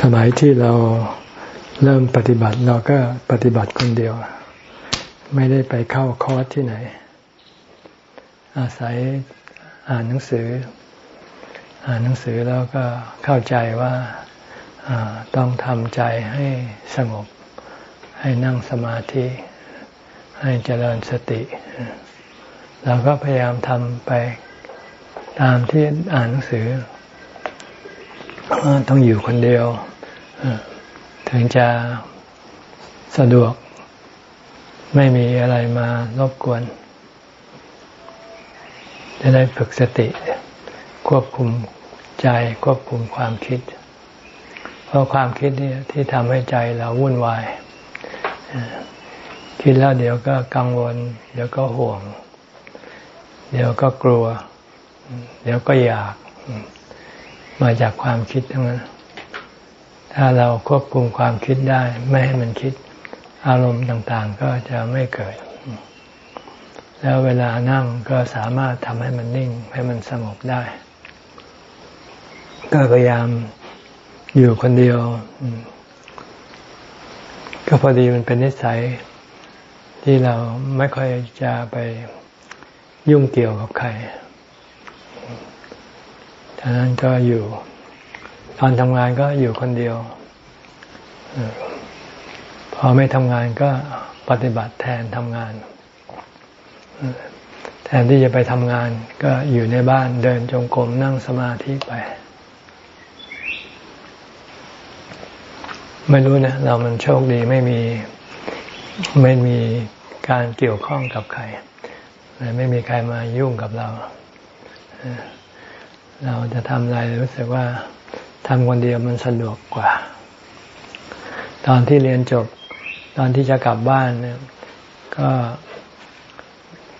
สมัยที่เราเริ่มปฏิบัติเราก็ปฏิบัติคนเดียว ไม่ได้ไปเข้าคอร์สที่ไหน อาศัยอ่านหนังสือ อ่านหนังสือแล้วก็เข้าใจว่าต้องทำใจให้สงบ ให้นั่งสมาธิ ให้เจริญสติเราก็พยายามทำไปตามที่อ่านหนังสือ ต้องอยู่คนเดียว ถึงจะสะดวก ไม่มีอะไรมารบกวน จะได้ฝึกสติ ควบคุมใจ ควบคุมความคิด เพราะความคิดนี่ที่ทำให้ใจเราวุ่นวายคิดแล้วเดี๋ยวก็กังวล เดี๋ยวก็ห่วง เดี๋ยวก็กลัว เดี๋ยวก็อยาก มาจากความคิดทั้งนั้น ถ้าเราควบคุมความคิดได้ ไม่ให้มันคิด อารมณ์ต่างๆ ก็จะไม่เกิด แล้วเวลานั่งก็สามารถทำให้มันนิ่ง ให้มันสงบได้ ก็พยายามอยู่คนเดียว ก็พอดีมันเป็นนิสัยที่เราไม่ค่อยจะไปยุ่งเกี่ยวกับใคร ฉะนั้นก็อยู่ ตอนทำงานก็อยู่คนเดียว พอไม่ทำงานก็ปฏิบัติแทนทำงาน แทนที่จะไปทำงาน ก็อยู่ในบ้านเดินจงกรมนั่งสมาธิไป ไม่รู้นะ เรามันโชคดีไม่มีไม่มีการเกี่ยวข้องกับใคร ไม่มีใครมายุ่งกับเรา เราจะทำอะไรรู้สึกว่าทำคนเดียวมันสะดวกกว่า ตอนที่เรียนจบ ตอนที่จะกลับบ้านเนี่ย ก็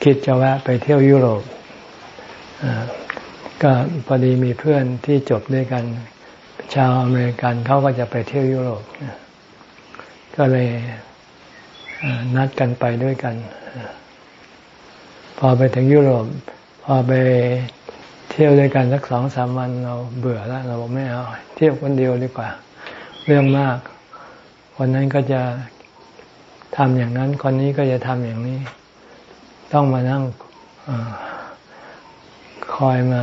คิดจะแวะไปเที่ยวยุโรปก็พอดีมีเพื่อนที่จบด้วยกัน ชาวอเมริกันเขาก็จะไปเที่ยวยุโรปก็เลยนัดกันไปด้วยกัน พอไปถึงยุโรป พอไป ที่ยวด้วยกันสักสองสามวันเราเบื่อแล้ว เราบอกไม่เอาเที่ยวคนเดียวดีกว่า เรื่องมากคนนั้นก็จะทำอย่างนั้น คนนี้ก็จะทำอย่างนี้ ต้องมานั่งอคอยมา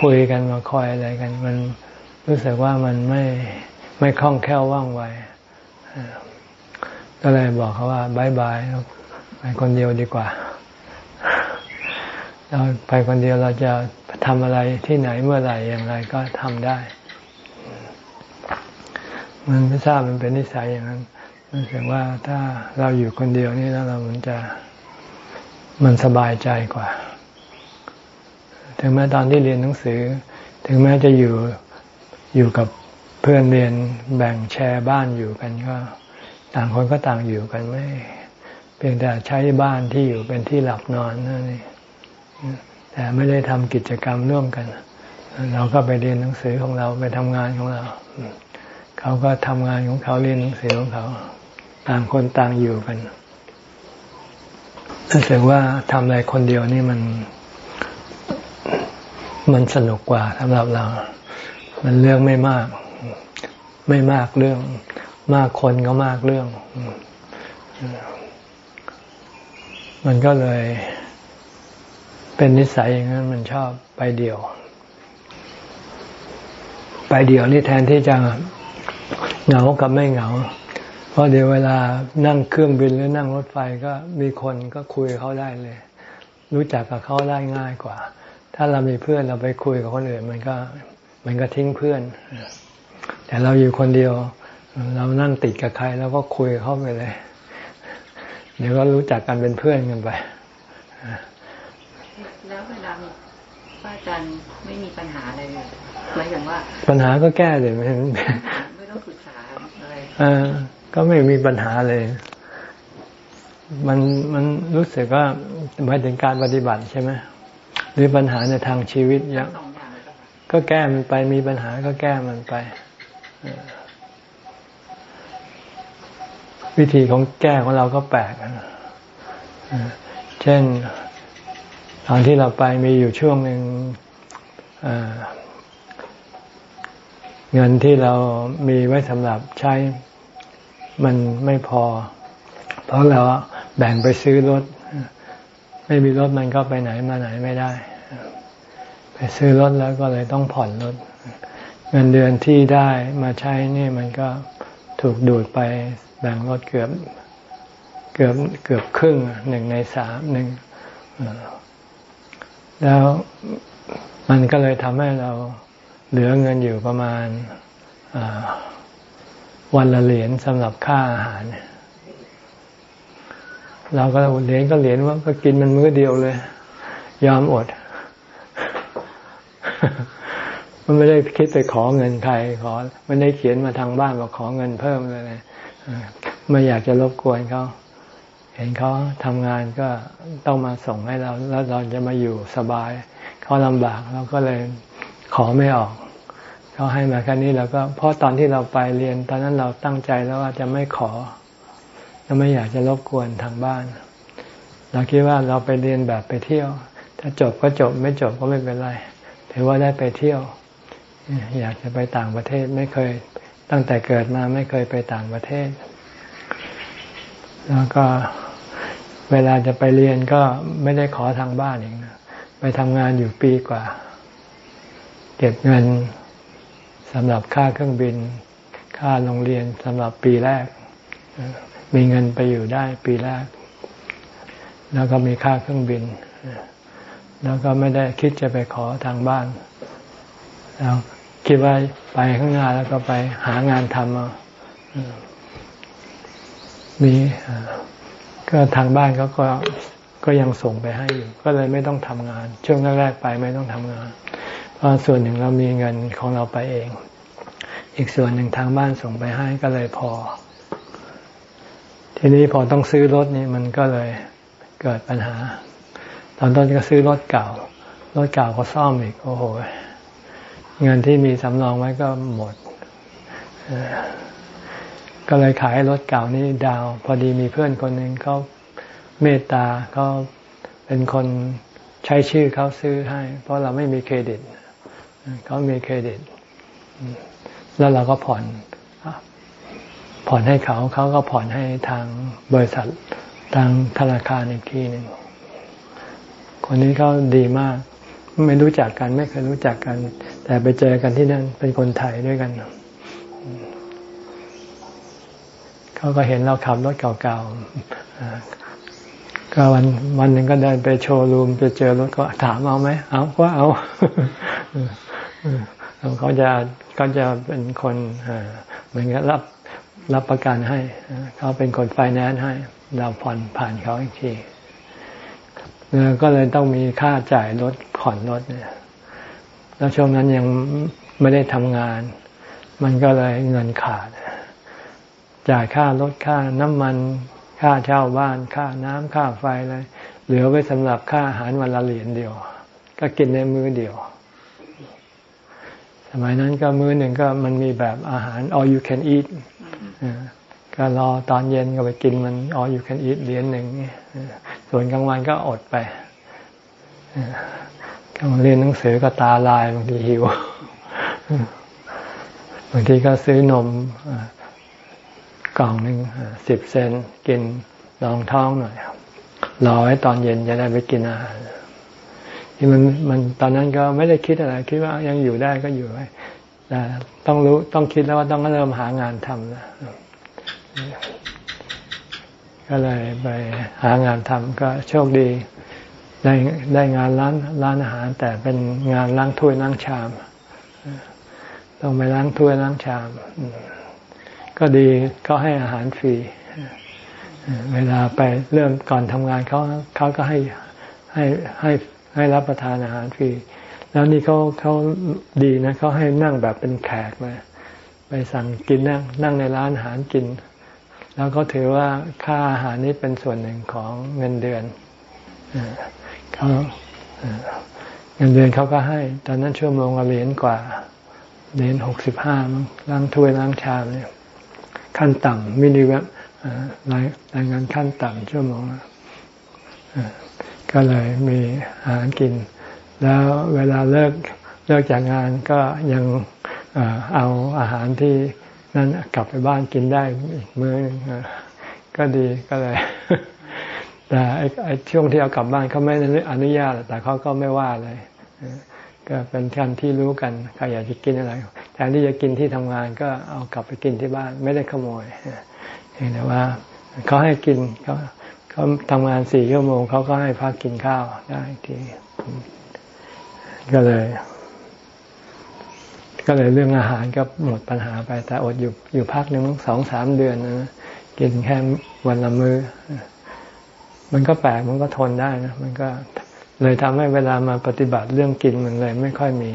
คุยกันมาคอยอะไรกัน มันรู้สึกว่ามันไม่ไม่คล่องแคล่วว่องไวก็เลยบอกเขาว่าบายบายไปคนเดียวดีกว่า เราไปคนเดียวเราจะทำอะไรที่ไหนเมื่อไหร่อย่างไรก็ทำได้ มันไม่ทราบมันเป็นนิสัยอย่างนั้นรู้สึกว่าถ้าเราอยู่คนเดียวนี่แล้วเรามันจะมันสบายใจกว่า ถึงแม้ตอนที่เรียนหนังสือ ถึงแม้จะอยู่อยู่กับเพื่อนเรียนแบ่งแชร์บ้านอยู่กันก็ ต่างคนก็ต่างอยู่กันไม่เพียงแต่ใช้บ้านที่อยู่เป็นที่หลับนอนนั่นเอง แต่ไม่ได้ทำกิจกรรมร่วมกัน เราก็ไปเรียนหนังสือของเราไปทำงานของเรา เขาก็ทำงานของเขาเรียนหนังสือของเขา ต่างคนต่างอยู่กันรู้สึกว่าทำอะไรคนเดียวนี่มัน มันสนุกกว่าสำหรับเรา มันเรื่องไม่มาก ไม่มากเรื่อง มากคนก็มากเรื่อง มันก็เลย เป็นนิสัยอย่างนั้นมันชอบไปเดี่ยว ไปเดี่ยวนี่แทนที่จะเหงากับไม่เหงา เพราะเดี๋ยวเวลานั่งเครื่องบินหรือนั่งรถไฟก็มีคนก็คุยเขาได้เลย รู้จักกับเขาได้ง่ายกว่า ถ้าเรามีเพื่อนเราไปคุยกับคนอื่นมันก็มันก็ทิ้งเพื่อน แต่เราอยู่คนเดียว เรานั่งติดกับใคร แล้วก็คุยเข้าไปเลย เดี๋ยวก็รู้จักกันเป็นเพื่อนกันไป แล้วเวลาพระอาจารย์ไม่มีปัญหาอะไรเลยหมายถึงว่า ปัญหาก็แก้เลยไม่ไม่ต้องปรึกษาอะไรอ่าก็ไม่มีปัญหาเลย มันมันรู้สึกว่าหมายถึงการปฏิบัติใช่ไหมหรือปัญหาในทางชีวิตอย่างก็แก้มันไปมีปัญหาก็แก้มันไปวิธีของแก้ของเราก็แปลกเช่น ตอนที่เราไปมีอยู่ช่วงหนึ่งเงินที่เรามีไว้สำหรับใช้มันไม่พอ เพราะเราแบ่งไปซื้อรถ ไม่มีรถมันก็ไปไหนมาไหนไม่ได้ ไปซื้อรถแล้วก็เลยต้องผ่อนรถ เงินเดือนที่ได้มาใช้นี่มันก็ถูกดูดไปแบ่งรถเกือบ เกือบเกือบครึ่งหนึ่งในสามหนึ่ง แล้วมันก็เลยทำให้เราเหลือเงินอยู่ประมาณวันละเหรียญสำหรับค่าอาหาร เราก็เหรียญก็เหรียญว่าก็กินมันมื้อเดียวเลย ยอมอด มันไม่ได้คิดไปขอเงินใครขอไม่ได้เขียนมาทางบ้านบอกขอเงินเพิ่มเลยไม่อยากจะรบกวนเขา เห็นเขาทำงานก็ต้องมาส่งให้เรา แล้วเราจะมาอยู่สบายเขาลำบากเราก็เลยขอไม่ออกเขาให้มาแค่นี้เราก็เพราะตอนที่เราไปเรียน ตอนนั้นเราตั้งใจแล้วว่าจะไม่ขอเราไม่อยากจะรบกวนทางบ้าน เราคิดว่าเราไปเรียนแบบไปเที่ยว ถ้าจบก็จบไม่จบก็ไม่เป็นไรถือว่าได้ไปเที่ยว อยากจะไปต่างประเทศไม่เคยตั้งแต่เกิดมาไม่เคยไปต่างประเทศ แล้วก็ เวลาจะไปเรียนก็ไม่ได้ขอทางบ้านเองไปทำงานอยู่ปีกว่า เก็บเงินสำหรับค่าเครื่องบิน ค่าโรงเรียนสำหรับปีแรก มีเงินไปอยู่ได้ปีแรก แล้วก็มีค่าเครื่องบิน แล้วก็ไม่ได้คิดจะไปขอทางบ้านแล้วคิดว่าไปข้างหน้าแล้วก็ไปหางานทำเอามี ก็ทางบ้านเขาก็ก็ยังส่งไปให้อยู่ ก็เลยไม่ต้องทำงาน ช่วงแรกๆไปไม่ต้องทำงาน เพราะส่วนหนึ่งเรามีเงินของเราไปเอง อีกส่วนหนึ่งทางบ้านส่งไปให้ก็เลยพอ ทีนี้พอต้องซื้อรถนี่มันก็เลยเกิดปัญหา ตอนต้นก็ซื้อรถเก่า รถเก่าก็ซ่อมอีก โอ้โห เงินที่มีสำรองไว้ก็หมด ก็เลยขายรถเก่านี้ดาว พอดีมีเพื่อนคนหนึ่งเขาเมตตาเขาเป็นคนใช้ชื่อเขาซื้อให้ เพราะเราไม่มีเครดิตเขามีเครดิต แล้วเราก็ผ่อน ผ่อนให้เขาเขาก็ผ่อนให้ทางบริษัททางธนาคารอีกทีหนึ่งคนนี้เขาดีมาก ไม่รู้จักกันไม่เคยรู้จักกัน แต่ไปเจอกันที่นั่นเป็นคนไทยด้วยกัน เขาก็เห็นเราขับรถเก่าๆก็วันวันหนึ่งก็เดินไปโชว์รูมไปเจอรถก็ถามเอาไหมเอาก็เอาเขาจะเขาจะเป็นคนเหมือนกับรับรับประกันให้ เขาเป็นคนไฟแนนซ์ให้ เราผ่อนผ่านเขาอีกทีก็เลยต้องมีค่าจ่ายรถผ่อนรถเนี่ย แล้วช่วงนั้นยังไม่ได้ทำงาน มันก็เลยเงินขาด จ่ายค่ารถค่าน้ำมันค่าเช่าบ้านค่าน้ำค่าไฟเลยเหลือไว้สำหรับค่าอาหารวันละเหรียญเดียว ก็กินในมื้อเดียว สมัยนั้นก็มื้อหนึ่งก็มันมีแบบอาหาร all you can eat ก็รอตอนเย็นก็ไปกินมัน all you can eat เหรียญหนึ่งส่วนกลางวันก็อดไปกำลังเรียนหนังสือก็ตาลายบางทีหิวบางทีก็ซื้อนม กล่องหนึ่งสิบเซนกินรองท้องหน่อยรอไว้ตอนเย็นจะได้ไปกินอาหารที่มันมันตอนนั้นก็ไม่ได้คิดอะไร คิดว่ายังอยู่ได้ก็อยู่ไว้แต่ต้องรู้ต้องคิดแล้วว่าต้องเริ่มหางานทำนะก็เลยไปหางานทำก็โชคดีได้ได้งานร้านร้านอาหาร แต่เป็นงานล้างถ้วยล้างชาม ต้องไปล้างถ้วยล้างชาม ก็ดีเขาให้อาหารฟรี เวลาไปเริ่มก่อนทำงานเขาเขาก็ให้ให้ให้ให้รับประทานอาหารฟรี แล้วนี่เขาเขาดีนะเขาให้นั่งแบบเป็นแขกมาไปสั่งกินนั่งนั่งในร้านอาหารกิน แล้วก็ถือว่าค่าอาหารนี้เป็นส่วนหนึ่งของเงินเดือนเขาเงินเดือนเขาก็ให้ ตอนนั้นชั่วโมงละเหรียญกว่าเหรียญหกสิบห้าล้างถ้วยล้างชามเนี่ย ขั้นต่ำมินิเวบรายรายงานขั้นต่ำชั่วโมงก็เลยมีอาหารกิน แล้วเวลาเลิกเลิกจากงานก็ยังเอาอาหารที่นั้นกลับไปบ้านกินได้อีกมื้อก็ดีก็เลยแต่ไอ้ช่วงที่เอากลับบ้านเขาไม่อนุญาตแต่เขาก็ไม่ว่าเลย ก็เป็นการที่รู้กันใครอยากจะกินอะไรแทนที่จะกินที่ทำงานก็เอากลับไปกินที่บ้าน ไม่ได้ขโมยเห็นแต่ว่าเขาให้กินเขาเขาทำงานสี่ชั่วโมงเขาก็ให้พักกินข้าวได้ทีก็เลย ก็เลยเรื่องอาหารก็หมดปัญหาไป แต่อดอยู่อยู่พักหนึ่งสองสามเดือนนะกินแค่วันละมือ้อมันก็แปลกมันก็ทนได้นะมันก็ เลยทำให้เวลามาปฏิบัติเรื่องกินมันเลย ไม่ค่อยมี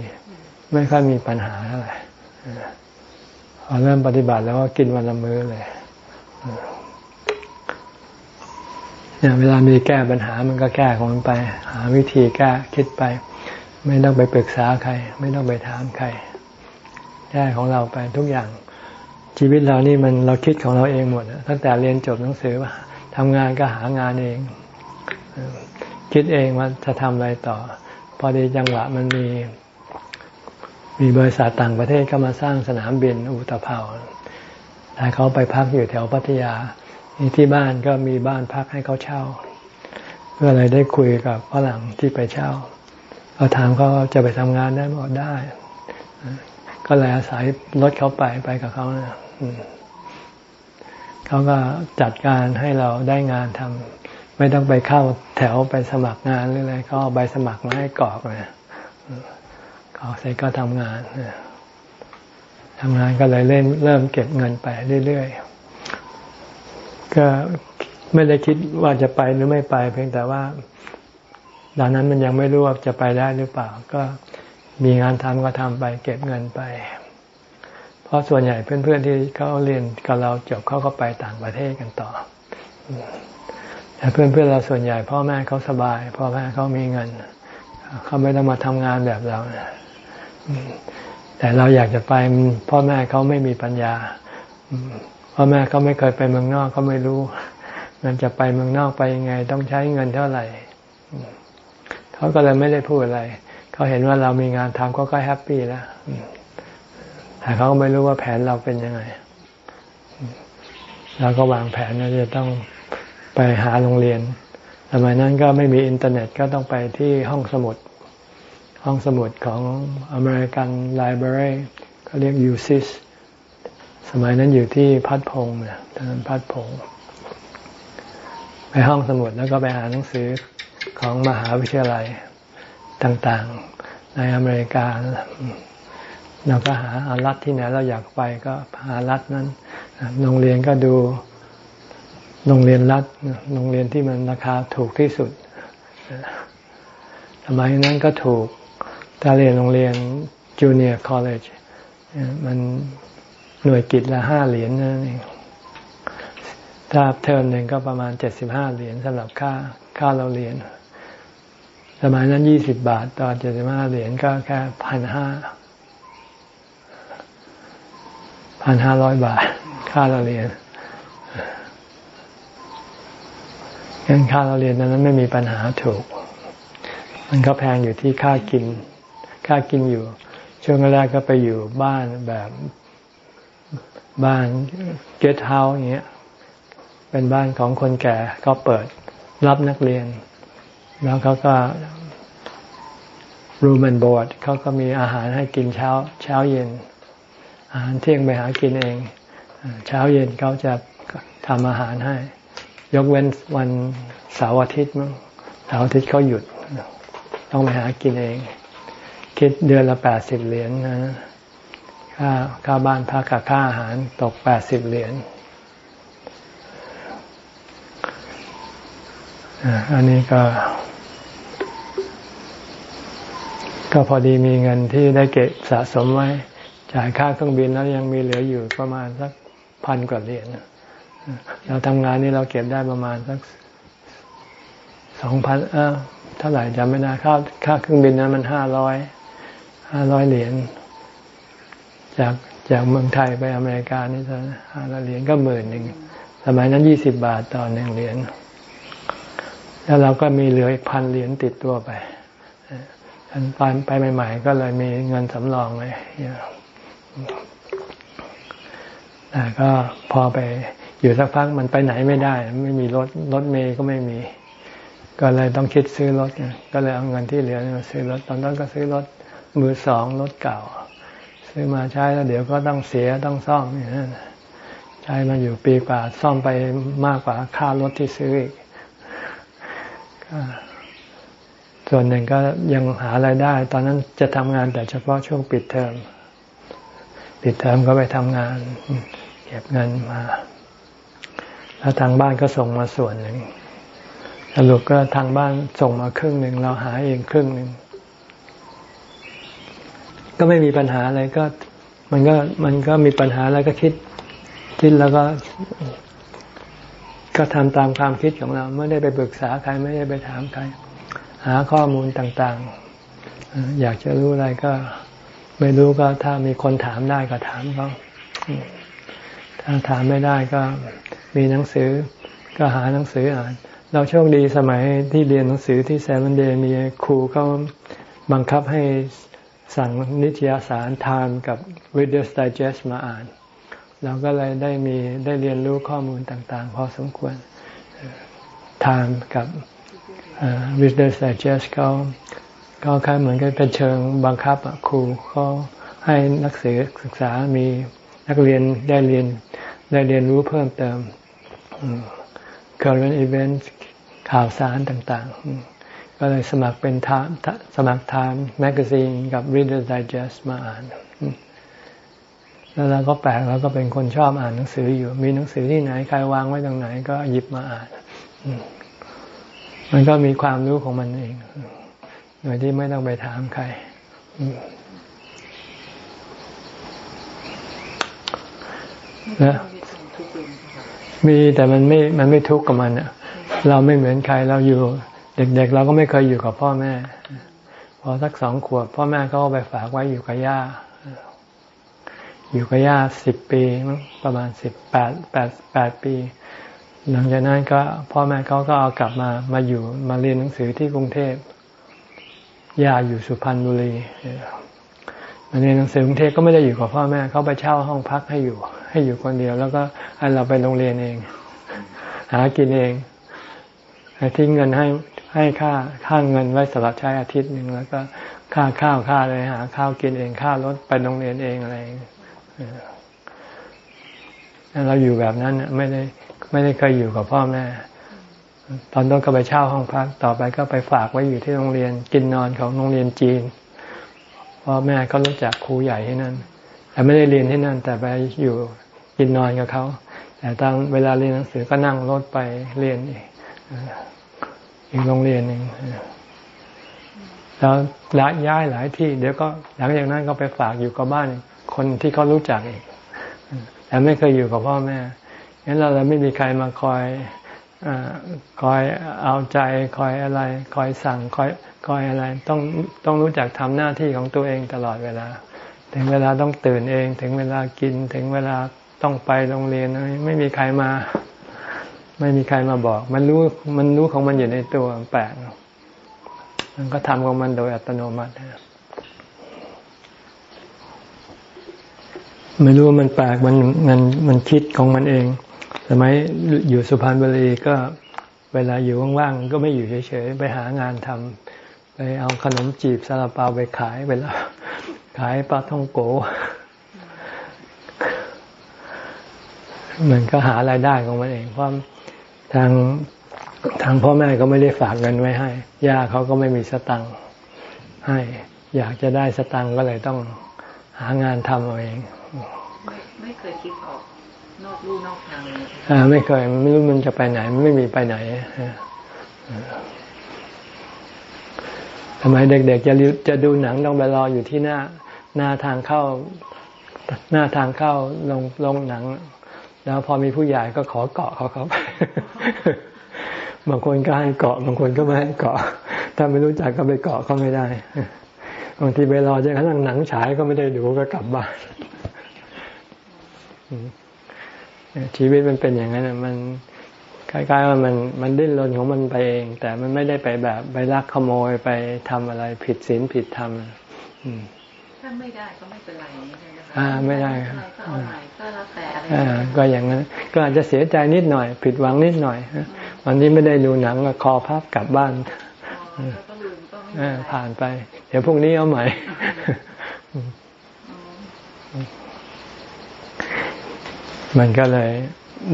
ไม่ค่อยมีปัญหาเท่าไหร่พอเริ่มปฏิบัติแล้วก็กินวันละมื้อเลยเนี่ยเวลามีแก้ปัญหามันก็แก้ของมันไป หาวิธีแก้คิดไป ไม่ต้องไปปรึกษาใคร ไม่ต้องไปถามใครแก้ของเราไปทุกอย่าง ชีวิตเรานี่มันเราคิดของเราเองหมดตั้งแต่เรียนจบหนังสือทำงานก็หางานเอง คิดเองว่าจะทำอะไรต่อ พอดีจังหวะมันมี มีบริษัทต่างประเทศก็มาสร้างสนามบินอุตภาวแต่เขาไปพักอยู่แถวพัทยาที่บ้านก็มีบ้านพักให้เขาเช่า เพื่ออะไรได้คุยกับฝรั่งที่ไปเช่าเราถามเขาจะไปทำงานได้บอกได้ ก็เลยอาศัยรถเขาไปไปกับเขานะเขาก็จัดการให้เราได้งานทำ ไม่ต้องไปเข้าแถวไปสมัครงานหรืออะไรเขาเอาใบสมัครมาให้กรอกเลยกรอกเสร็จก็ทำงานทำงานก็เลยเล่นเริ่มเก็บเงินไปเรื่อยๆ ก็ไม่ได้คิดว่าจะไปหรือไม่ไป เพียงแต่ว่าตอนนั้นมันยังไม่รู้ว่าจะไปได้หรือเปล่า ก็มีงานทำก็ทำไป เก็บเงินไป เพราะส่วนใหญ่เพื่อนๆที่เขาเรียนกับเราจบเขาก็ไปต่างประเทศกันต่อ แต่เพื่อนๆเราส่วนใหญ่พ่อแม่เขาสบาย พ่อแม่เขามีเงิน เขาไม่ต้องมาทำงานแบบเราแต่เราอยากจะไปพ่อแม่เขาไม่มีปัญญา พ่อแม่เขาไม่เคยไปเมืองนอกเขาไม่รู้ มันจะไปเมืองนอกไปยังไง ต้องใช้เงินเท่าไหร่เขาก็เลยไม่ได้พูดอะไร เขาเห็นว่าเรามีงานทำเขาก็ happy แล้วแต่เขาก็ไม่รู้ว่าแผนเราเป็นยังไงเราก็วางแผนว่าจะต้อง ไปหาโรงเรียนสมัยนั้นก็ไม่มีอินเทอร์เน็ตก็ต้องไปที่ห้องสมุด ห้องสมุดของ American Library เขาเรียก USIS สมัยนั้นอยู่ที่พัฒน์พงศ์เนี่ยถนนพัฒน์พงศ์ ไปห้องสมุดแล้วก็ไปหาหนังสือของมหาวิทยาลัยต่างๆ ในอเมริกา เราก็หาอารัฐที่ไหนเราอยากไปก็หารัฐนั้น โรงเรียนก็ดู โรงเรียนรัฐโรงเรียนที่มันราคาถูกที่สุดสมัยนั้นก็ถูกถ้าเรียนโรงเรียนจูเนียร์คอลเลจมันหน่วยกิจละห้าเหรียญนั่นเองถ้าเทอมหนึ่งก็ประมาณเจ็ดสิบห้าเหรียญสำหรับค่าค่าเราเรียน สมัยนั้นยี่สิบบาทตอนเจ็ดสิบห้าเหรียญก็แค่พันห้าพันห้าร้อยบาท ค่าเราเรียน งั้นค่าเราเรียนนั้นไม่มีปัญหาถูก มันก็แพงอยู่ที่ค่ากิน ค่ากินอยู่ ช่วงแรกก็ไปอยู่บ้านแบบบ้านเกสต์เฮาส์อย่างเงี้ย เป็นบ้านของคนแก่ก็เปิดรับนักเรียน แล้วเขาก็ room and board เขาก็มีอาหารให้กินเช้า เช้าเย็น อาหารเที่ยงไปหากินเอง เช้าเย็นเขาจะทำอาหารให้ ยกเว้นวันเสาร์อาทิตย์มั้งเสาร์อาทิตย์เขาหยุด ต้องไปหากินเอง คิดเดือนละแปดสิบเหรียญนะค่าค่าบ้านพักกับค่าอาหารตกแปดสิบเหรียญอันนี้ก็ ก็พอดีมีเงินที่ได้เก็บสะสมไว้ จ่ายค่าเครื่องบินแล้วยังมีเหลืออยู่ประมาณสักพันกว่าเหรียญ เราทำงานนี่เราเก็บได้ประมาณสักสองพันเออเท่าไหร่จำไม่ได้ค่าค่าเครื่องบินนั้นมันห้าร้อยห้าร้อยเหรียญจากจากเมืองไทยไปอเมริกานี่จะห้าร้อยเหรียญก็หมื่นหนึ่งสมัยนั้นยี่สิบบาทต่อหนึ่งเหรียญแล้วเราก็มีเหลืออีกพันเหรียญติดตัวไปอันไปไปใหม่ ๆ ก็เลยมีเงินสำรองไว้แต่ก็พอไป อยู่สักพักมันไปไหนไม่ได้ ไม่มีรถรถเมย์ก็ไม่มี ก็เลยต้องคิดซื้อรถก็เลยเอาเงินที่เหลือมาซื้อรถตอนนั้นก็ซื้อรถมือสองรถเก่า ซื้อมาใช้แล้วเดี๋ยวก็ต้องเสียต้องซ่อมอย่างนั้นใช้มาอยู่ปีกว่าซ่อมไปมากกว่าค่ารถที่ซื้ออีกส่วนหนึ่งก็ยังหาไรายได้ ตอนนั้นจะทำงานแต่เฉพาะช่วงปิดเทอมปิดเทอมก็ไปทำงาน เก็บเงินมา แล้วทางบ้านก็ส่งมาส่วนหนึ่งสรุปก็ทางบ้านส่งมาครึ่งหนึ่งเราหาเองครึ่งหนึ่งก็ไม่มีปัญหาอะไรก็ มันก็มันก็มีปัญหาแล้วก็คิดคิดแล้วก็ ก็ทำตามความคิดของเราไม่ได้ไปปรึกษาใครไม่ได้ไปถามใคร หาข้อมูลต่าง ๆ อยากจะรู้อะไรก็ ไม่รู้ก็ถ้ามีคนถามได้ก็ถามเขา ถ้าถามไม่ได้ก็มีหนังสือก็หาหนังสืออ่าน เราโชคดีสมัยที่เรียนหนังสือที่แซมเดย์มีครูเขาบังคับให้สั่งนิตยสารทานกับ Reader's Digest มาอ่าน เราก็เลยได้มีได้เรียนรู้ข้อมูลต่าง ๆ พอสมควรTime กับ Reader's Digest เขาก็คล้ายเหมือนกันเป็นเชิงบังคับครูเขาให้นักศึกษามี นักเรียนได้เรียนได้เรียนรู้เพิ่มเติม current events ข่าวสารต่าง ๆ ก็เลยสมัครเป็นทามสมัครทามแมกกาซีนกับ Reader Digest มาอ่าน แล้วเราก็แปลกเราก็เป็นคนชอบอ่านหนังสืออยู่ มีหนังสือที่ไหนใครวางไว้ตรงไหนก็หยิบมาอ่าน มันก็มีความรู้ของมันเอง โดยที่ไม่ต้องไปถามใคร นะมีแต่มันไม่มันไม่ทุกข์กับมันอะเราไม่เหมือนใครเราอยู่ เด็กๆ เราก็ไม่เคยอยู่กับพ่อแม่ พอสักสองขวบพ่อแม่เขาไปฝากไว้อยู่กับย่า อยู่กับย่าสิบปีประมาณสิบแปดแปดแปดปี หลังจากนั้นก็พ่อแม่เขาก็เอากลับมามาอยู่มาเรียนหนังสือที่กรุงเทพย่าอยู่สุพรรณบุรีมาเรียนหนังสือกรุงเทพก็ไม่ได้อยู่กับพ่อแม่เขาไปเช่าห้องพักให้อยู่ ให้อยู่คนเดียว แล้วก็ให้เราไปโรงเรียนเอง หากินเองให้ทิ้งเงินให้ให้ค่าค่าเงินไว้สำหรับใช้อาทิตย์หนึ่งแล้วก็ค่าข้าวค่าอะไรหา ข้าวกินเองค่ารถไปโรงเรียนเองอะไรเราอยู่แบบนั้นไม่ได้ไม่ได้เคยอยู่กับพ่อแม่ตอนต้นก็ไปเช่าห้องพัก ต่อไปก็ไปฝากไว้อยู่ที่โรงเรียนกินนอนของโรงเรียนจีนพ่อแม่ก็รู้จักครูใหญ่ที่นั่นแต่ไม่ได้เรียนที่นั่น แต่ไปอยู่ กินนอนกับเขา แต่ตอนเวลาเรียนหนังสือก็นั่งรถไปเรียนอีกโรงเรียนหนึ่งแล้วย้ายหลายที่ เดี๋ยวก็หลังจากนั้นก็ไปฝากอยู่กับบ้านคนที่เขารู้จักอีกแต่ไม่เคยอยู่กับพ่อแม่งั้นเราเลยไม่มีใครมาคอยอคอยเอาใจคอยอะไร คอยสั่งคอยคอยอะไร ต้องต้องรู้จักทำหน้าที่ของตัวเองตลอดเวลา ถึงเวลาต้องตื่นเอง ถึงเวลากินถึงเวลา ต้องไปโรงเรียนไม่มีใครมา ไม่มีใครมาบอก มันรู้มันรู้ของมันอยู่ในตัวแปลกมันก็ทำของมันโดยอัตโนมัติไม่รู้มันแปลกมันมันมันคิดของมันเอง สมัยอยู่สุพรรณบุรีก็เวลาอยู่ว่างๆก็ไม่อยู่เฉยๆไปหางานทำไปเอาขนมจีบซาลาเปาไปขายเวลาขายปลาท่องโก มันก็หารายได้ของมันเองเพราะทางทางพ่อแม่ก็ไม่ได้ฝากเงินไว้ให้ย่าเขาก็ไม่มีสตังค์ให้ อยากจะได้สตังค์ก็เลยต้องหางานทำเอาเองไม่เคยคิดออกนอกลู่นอกทางเลยอ่าไม่เคยไม่รู้มันจะไปไหนมันไม่มีไปไหนทำไมเด็กๆจะจะดูหนังต้องไปรออยู่ที่หน้า หน้าทางเข้า หน้าทางเข้าลงลงหนัง แล้วพอมีผู้ใหญ่ก็ขอเกาะเขาเขาไปบางคนก็ให้เกาะบางคนก็ไม่ให้เกาะ ถ้าไม่รู้จักก็ไปเกาะเขาไม่ได้บางทีไปรอจนกระทั่งหนังฉายก็ไม่ได้ดูก็กลับบ้านชีวิตมันเป็นอย่างนั้นมันคล้ายๆว่ามันมันดิ้นรนของมันไปเอง แต่มันไม่ได้ไปแบบไปลักขโมยไปทำอะไรผิดศีลผิดธรรมถ้าไม่ได้ก็ไม่เป็นไรใช่ไหม อ่าไม่ได้ก็เอาใหม่ก็แล้วแต่อะไรอ่าก็อย่างนั้น ก็อาจจะเสียใจนิดหน่อย ผิดหวังนิดหน่อยวันนี้ไม่ได้ดูหนังก็คอพับกลับบ้านอ๋อก็ลืมก็ไม่อ่าเป็นไรผ่านไป เดี๋ยวพรุ่งนี้เอาใหม่อ๋อมันก็เลย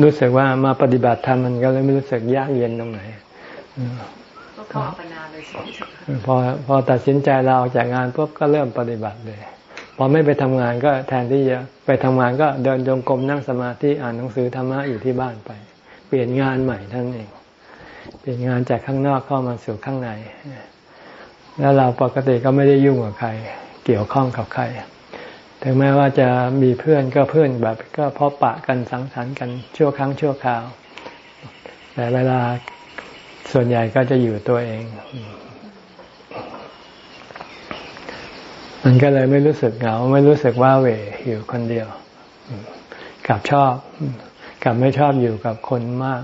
รู้สึกว่ามาปฏิบัติธรรมมันก็เลยไม่รู้สึกยากเย็นตรงไหนอืมก็ภาวนาเลยใช่ไหมคะพอพอตัดสินใจเราออกจากงานปุ๊บก็เริ่มปฏิบัติเลย พอไม่ไปทำงานก็แทนที่จะไปทำงานก็เดินจงกรมนั่งสมาธิอ่านหนังสือธรรมะอยู่ที่บ้านไป เปลี่ยนงานใหม่ท่านั้นเอง เปลี่ยนงานจากข้างนอกเข้ามาสู่ข้างใน แล้วเราปกติก็ไม่ได้ยุ่งกับใคร เกี่ยวข้องกับใคร ถึงแม้ว่าจะมีเพื่อนก็เพื่อนแบบ ก็พบปะกันสังสรรค์กันชั่วครั้งชั่วคราว แต่เวลาส่วนใหญ่ก็จะอยู่ตัวเอง มันก็เลยไม่รู้สึกเหงา ไม่รู้สึกว่าเหวอยู่คนเดียวกลับชอบกลับไม่ชอบอยู่กับคนมาก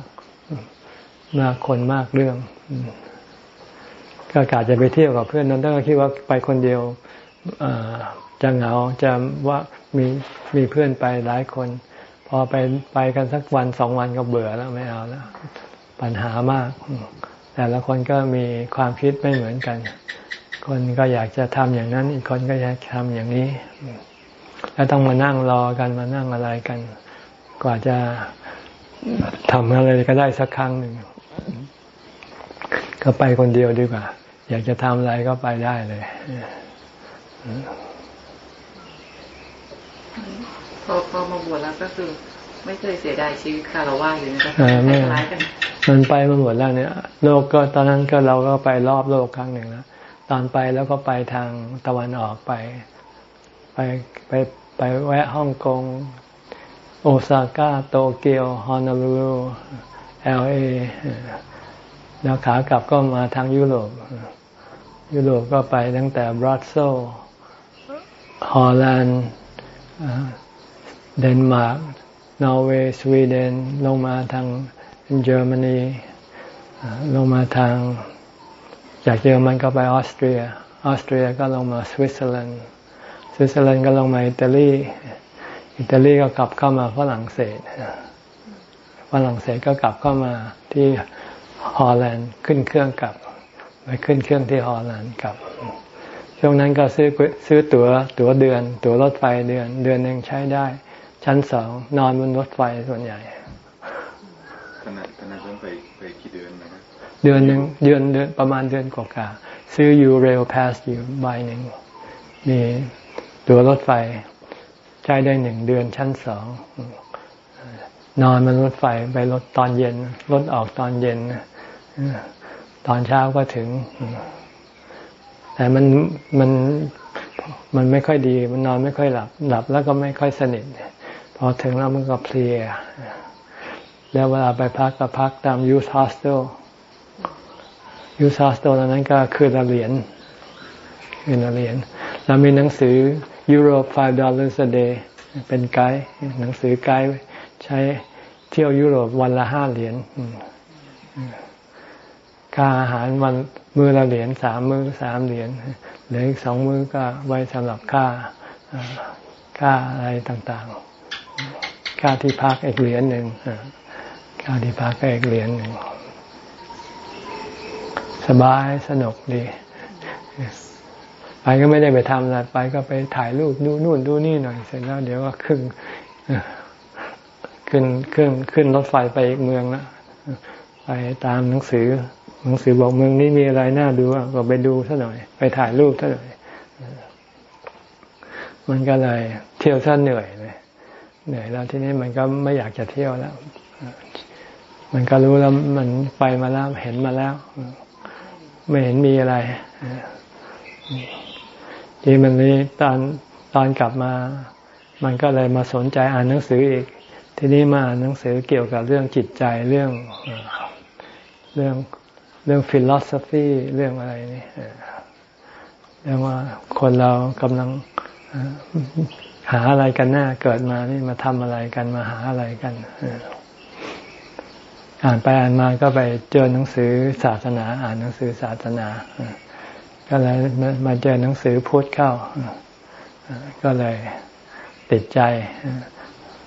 มากคนมากเรื่อง ก็กาจะไปเที่ยวกับเพื่อนนั้นถ้าคิดว่าไปคนเดียวจะเหงาจะว่ามีมีเพื่อนไปหลายคน พอไปไปกันสักวันสองวันก็เบื่อแล้วไม่เอาแล้ว ปัญหามาก แต่ละคนก็มีความคิดไม่เหมือนกัน คนก็อยากจะทำอย่างนั้น อีกคนก็อยากทำอย่างนี้ แล้วต้องมานั่งรอกันมานั่งอะไรกัน กว่าจะทำอะไรก็ได้สักครั้งหนึ่งก็ไปคนเดียวดีกว่า อยากจะทำอะไรก็ไปได้เลยพอพอมาบวชแล้วก็คือ ไม่เคยเสียดายชีวิตคารวะอยู่นะคะเออไม่คล้ายๆกันมันไปมาหมดแล้วเนี่ย โลกก็ตอนนั้นก็เราก็ไปรอบโลกครั้งหนึ่งแล้ว ตอนไปแล้วก็ไปทางตะวันออกไป ไปไปไปแวะฮ่องกง โอซาก้าโตเกียวฮอนอลูรูL.A.แล้วขากลับก็มาทางยุโรป ยุโรปก็ไปตั้งแต่บรัสเซลส์ฮอลแลนด์เดนมาร์กนอร์เวย์สวีเดนลงมาทางเยอรมนีลงมาทาง จากเยอรมันก็ไปออสเตรีย ออสเตรียก็ลงมาสวิตเซอร์แลนด์ สวิตเซอร์แลนด์ก็ลงมาอิตาลี อิตาลีก็กลับเข้ามาฝรั่งเศส ฝรั่งเศสก็กลับเข้ามาที่ฮอลแลนด์ขึ้นเครื่องกลับ ไปขึ้นเครื่องที่ฮอลแลนด์กลับ ช่วงนั้นก็ซื้อซื้อตัว๋วตั๋วเดือน ตั๋วรถไฟเดือน เดือนหนึ่งใช้ได้ ชั้นสองนอนบนรถไฟส่วนใหญ่ขนาดขนาดนั้นไปไปกี่เดือน เดือนหนึ่งเดือนเดือนประมาณเดือนกว่าๆซื้อยูเรลพาสอยู่ใบหนึ่งมีตั๋วรถไฟ ใช้ได้หนึ่งเดือนชั้นสองนอนบนรถไฟไปรถตอนเย็นรถออกตอนเย็นตอนเช้าก็ถึง แต่มันมันมันไม่ค่อยดี มันนอนไม่ค่อยหลับ หลับแล้วก็ไม่ค่อยสนิทพอถึงแล้วมันก็เพลีย แล้วเวลาไปพักก็พักตามยูทฮอสเทล ยูทฮอสเทลนั้นก็คือละเหรียญคือละเหรียญเรามีหนังสือ Europe five dollars a day เป็นไกด์หนังสือไกด์ใช้เที่ยวยุโรปวันละห้าเหรียญค่าอาหารวันมือละเหรียญสามมือสามเหรียญเหลืออีกสองมือก็ไว้สำหรับค่าค่าอะไรต่างๆ ค่าที่พักอีกเหรียญหนึ่งค่าที่พักก็อีกเหรียญหนึ่ง สบายสนุกดี ไปก็ไม่ได้ไปทำอะไรไปก็ไปถ่ายรูปดูนู่นดูนี่หน่อย เสร็จแล้วเดี๋ยวก็ขึ้นขึ้นขึ้นขึ้นรถไฟไปอีกเมืองละไปตามหนังสือ หนังสือบอกเมืองนี้มีอะไรน่าดูก็ไปดูซะหน่อย ไปถ่ายรูปซะหน่อยมันก็เลยเที่ยวซะเหนื่อยเลยเหนื่อยแล้วทีนี้มันก็ไม่อยากจะเที่ยวแล้ว มันก็รู้แล้วมันไปมาแล้วเห็นมาแล้ว ไม่เห็นมีอะไรทีมันนี้ตอนตอนกลับมา มันก็เลยมาสนใจอ่านหนังสืออีก ทีนี้มาอ่านหนังสือเกี่ยวกับเรื่องจิตใจเรื่องเรื่องเรื่องฟิลโสฟีเรื่องอะไรนี่เรื่องว่าคนเรากำลังหาอะไรกันหน้าเกิดมานี่มาทำอะไรกันมาหาอะไรกัน อ่านไปอ่านมาก็ไปเจอหนังสือศาสนา อ่านหนังสือศาสนา ก็เลยมาเจอหนังสือพุทธเข้า ก็เลยติดใจ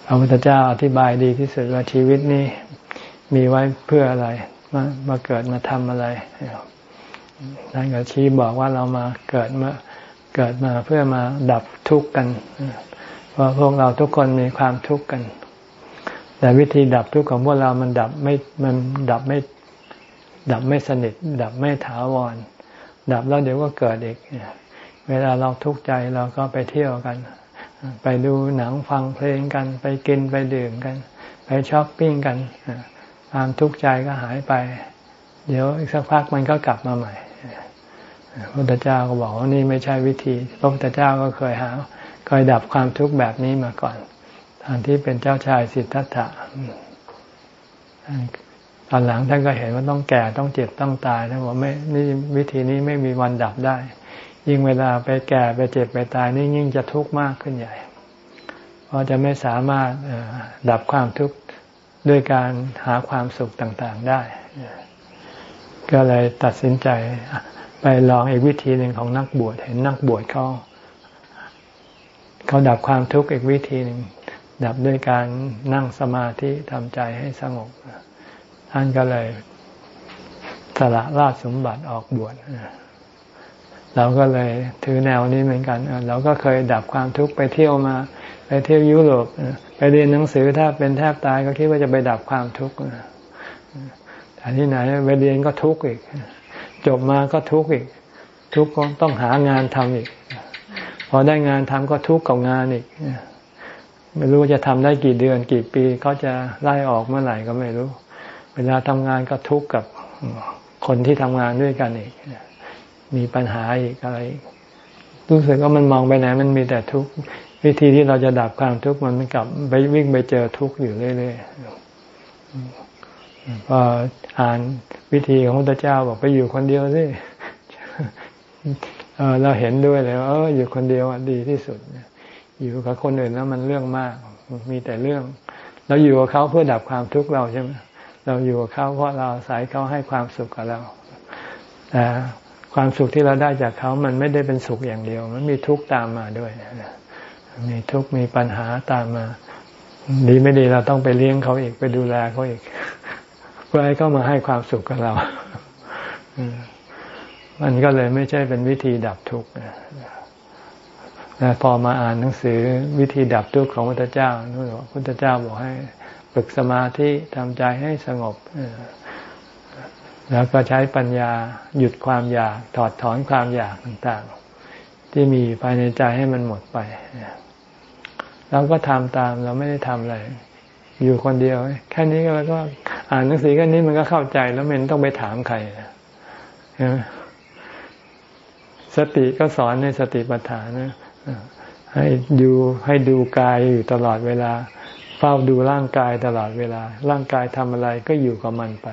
พระพุทธเจ้าอธิบายดีที่สุดว่าชีวิตนี้มีไว้เพื่ออะไร มามาเกิดมาทำอะไรท่านก็ชี้บอกว่าเรามาเกิดมาเกิดมาเพื่อมาดับทุกข์กัน เพราะพวกเราทุกคนมีความทุกข์กัน แต่วิธีดับทุกข์ของพวกเรามันดับไม่มันดับไม่ ดับไม่สนิท ดับไม่ถาวร ดับแล้วเดี๋ยวก็เกิดอีกเวลาเราทุกข์ใจเราก็ไปเที่ยวกัน ไปดูหนังฟังเพลงกัน ไปกินไปดื่มกัน ไปช้อปปิ้งกันความทุกข์ใจก็หายไป เดี๋ยวอีกสักพักมันก็กลับมาใหม่พระพุทธเจ้าก็บอกว่านี่ไม่ใช่วิธี พระพุทธเจ้าก็เคยหาเคยดับความทุกข์แบบนี้มาก่อน ตอนที่เป็นเจ้าชายสิทธัตถะตอนหลังท่านก็เห็นว่าต้องแก่ต้องเจ็บต้องตายท่านบอกไม่นี่วิธีนี้ไม่มีวันดับได้ ยิ่งเวลาไปแก่ไปเจ็บไปตายนี่ยิ่งจะทุกข์มากขึ้นใหญ่ เพราะจะไม่สามารถดับความทุกข์ด้วยการหาความสุขต่างๆได้ ก็เลยตัดสินใจไปลองอีกวิธีหนึ่งของนักบวชเห็นนักบวชเขาเขาดับความทุกข์อีกวิธีหนึ่ง ดับด้วยการนั่งสมาธิทำใจให้สงบท่านก็เลยสละราชสมบัติออกบวชเราก็เลยถือแนวนี้เหมือนกันเราก็เคยดับความทุกข์ไปเที่ยวมา ไปเที่ยวยุโรปไปเรียนหนังสือถ้าเป็นแทบตายก็คิดว่าจะไปดับความทุกข์แต่ที่ไหนไปเรียนก็ทุกข์อีก จบมาก็ทุกข์อีก ทุกข์ก็ต้องหางานทำอีก พอได้งานทำก็ทุกข์กับงานอีก ไม่รู้จะทำได้กี่เดือนกี่ปีเขาจะไล่ออกเมื่อไหร่ก็ไม่รู้ เวลาทำงานก็ทุกข์กับคนที่ทำงานด้วยกันอีก มีปัญหาอีกอะไรรู้สึกว่ามันมองไปไหนมันมีแต่ทุกข์วิธีที่เราจะดับความทุกข์มันมันกลับไปวิ่งไปเจอทุกข์อยู่เรื่อยๆพออ่านวิธีของพระเจ้าบอกไปอยู่คนเดียวสิเราเห็นด้วยเลยว่าอออยู่คนเดียวดีที่สุด อยู่กับคนอื่นแล้วมันเรื่องมาก มีแต่เรื่อง เราอยู่กับเขาเพื่อดับความทุกข์เราใช่ไหมเราอยู่กับเขาเพราะเราสายเขาให้ความสุขกับเราแต่ความสุขที่เราได้จากเขามันไม่ได้เป็นสุขอย่างเดียว มันมีทุกข์ตามมาด้วยมีทุกข์มีปัญหาตามมา ดีไม่ดีเราต้องไปเลี้ยงเขาอีกไปดูแลเขาอีกเพื่อให้เขามาให้ความสุขกับเรา มันก็เลยไม่ใช่เป็นวิธีดับทุกข์ พอมาอ่านหนังสือวิธีดับทุกข์ของพระพุทธเจ้านู่นพระพุทธเจ้าบอกให้ฝึกสมาธิทำใจให้สงบ แล้วก็ใช้ปัญญาหยุดความอยากถอดถอนความอยากต่างๆ ที่มีภายในใจให้มันหมดไปเราก็ทำตามเราไม่ได้ทำอะไร อยู่คนเดียว แค่นี้แล้วก็อ่านหนังสือแค่นี้มันก็เข้าใจแล้วมันต้องไปถามใครนะสติก็สอนในสติปัฏฐานนะ ให้ดูให้ดูกายอยู่ตลอดเวลา เฝ้าดูร่างกายตลอดเวลา ร่างกายทำอะไรก็อยู่กับมันไป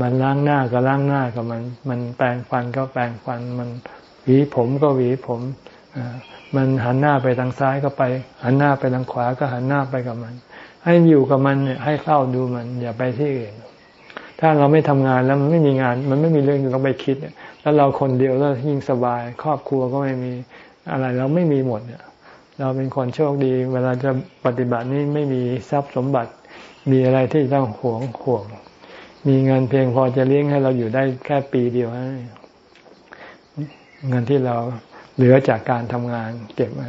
มันล้างหน้าก็ล้างหน้ากับมัน มันแปรงฟันก็แปรงฟัน มันหวีผมก็หวีผมมันหันหน้าไปทางซ้ายก็ไป หันหน้าไปทางขวาก็หันหน้าไปกับมัน ให้อยู่กับมันให้เข้าดูมัน อย่าไปที่อื่นถ้าเราไม่ทำงานแล้วมันไม่มีงาน มันไม่มีเรื่องต้องไปคิดแล้วเราคนเดียวแล้วยิ่งสบาย ครอบครัวก็ไม่มี อะไรเราไม่มีหมดเนี่ยเราเป็นคนโชคดี เวลาจะปฏิบัตินี้ไม่มีทรัพย์สมบัติ มีอะไรที่ต้องหวงห่วง มีเงินเพียงพอจะเลี้ยงให้เราอยู่ได้แค่ปีเดียวเงินที่เราเหลือจากการทำงานเก็บไว้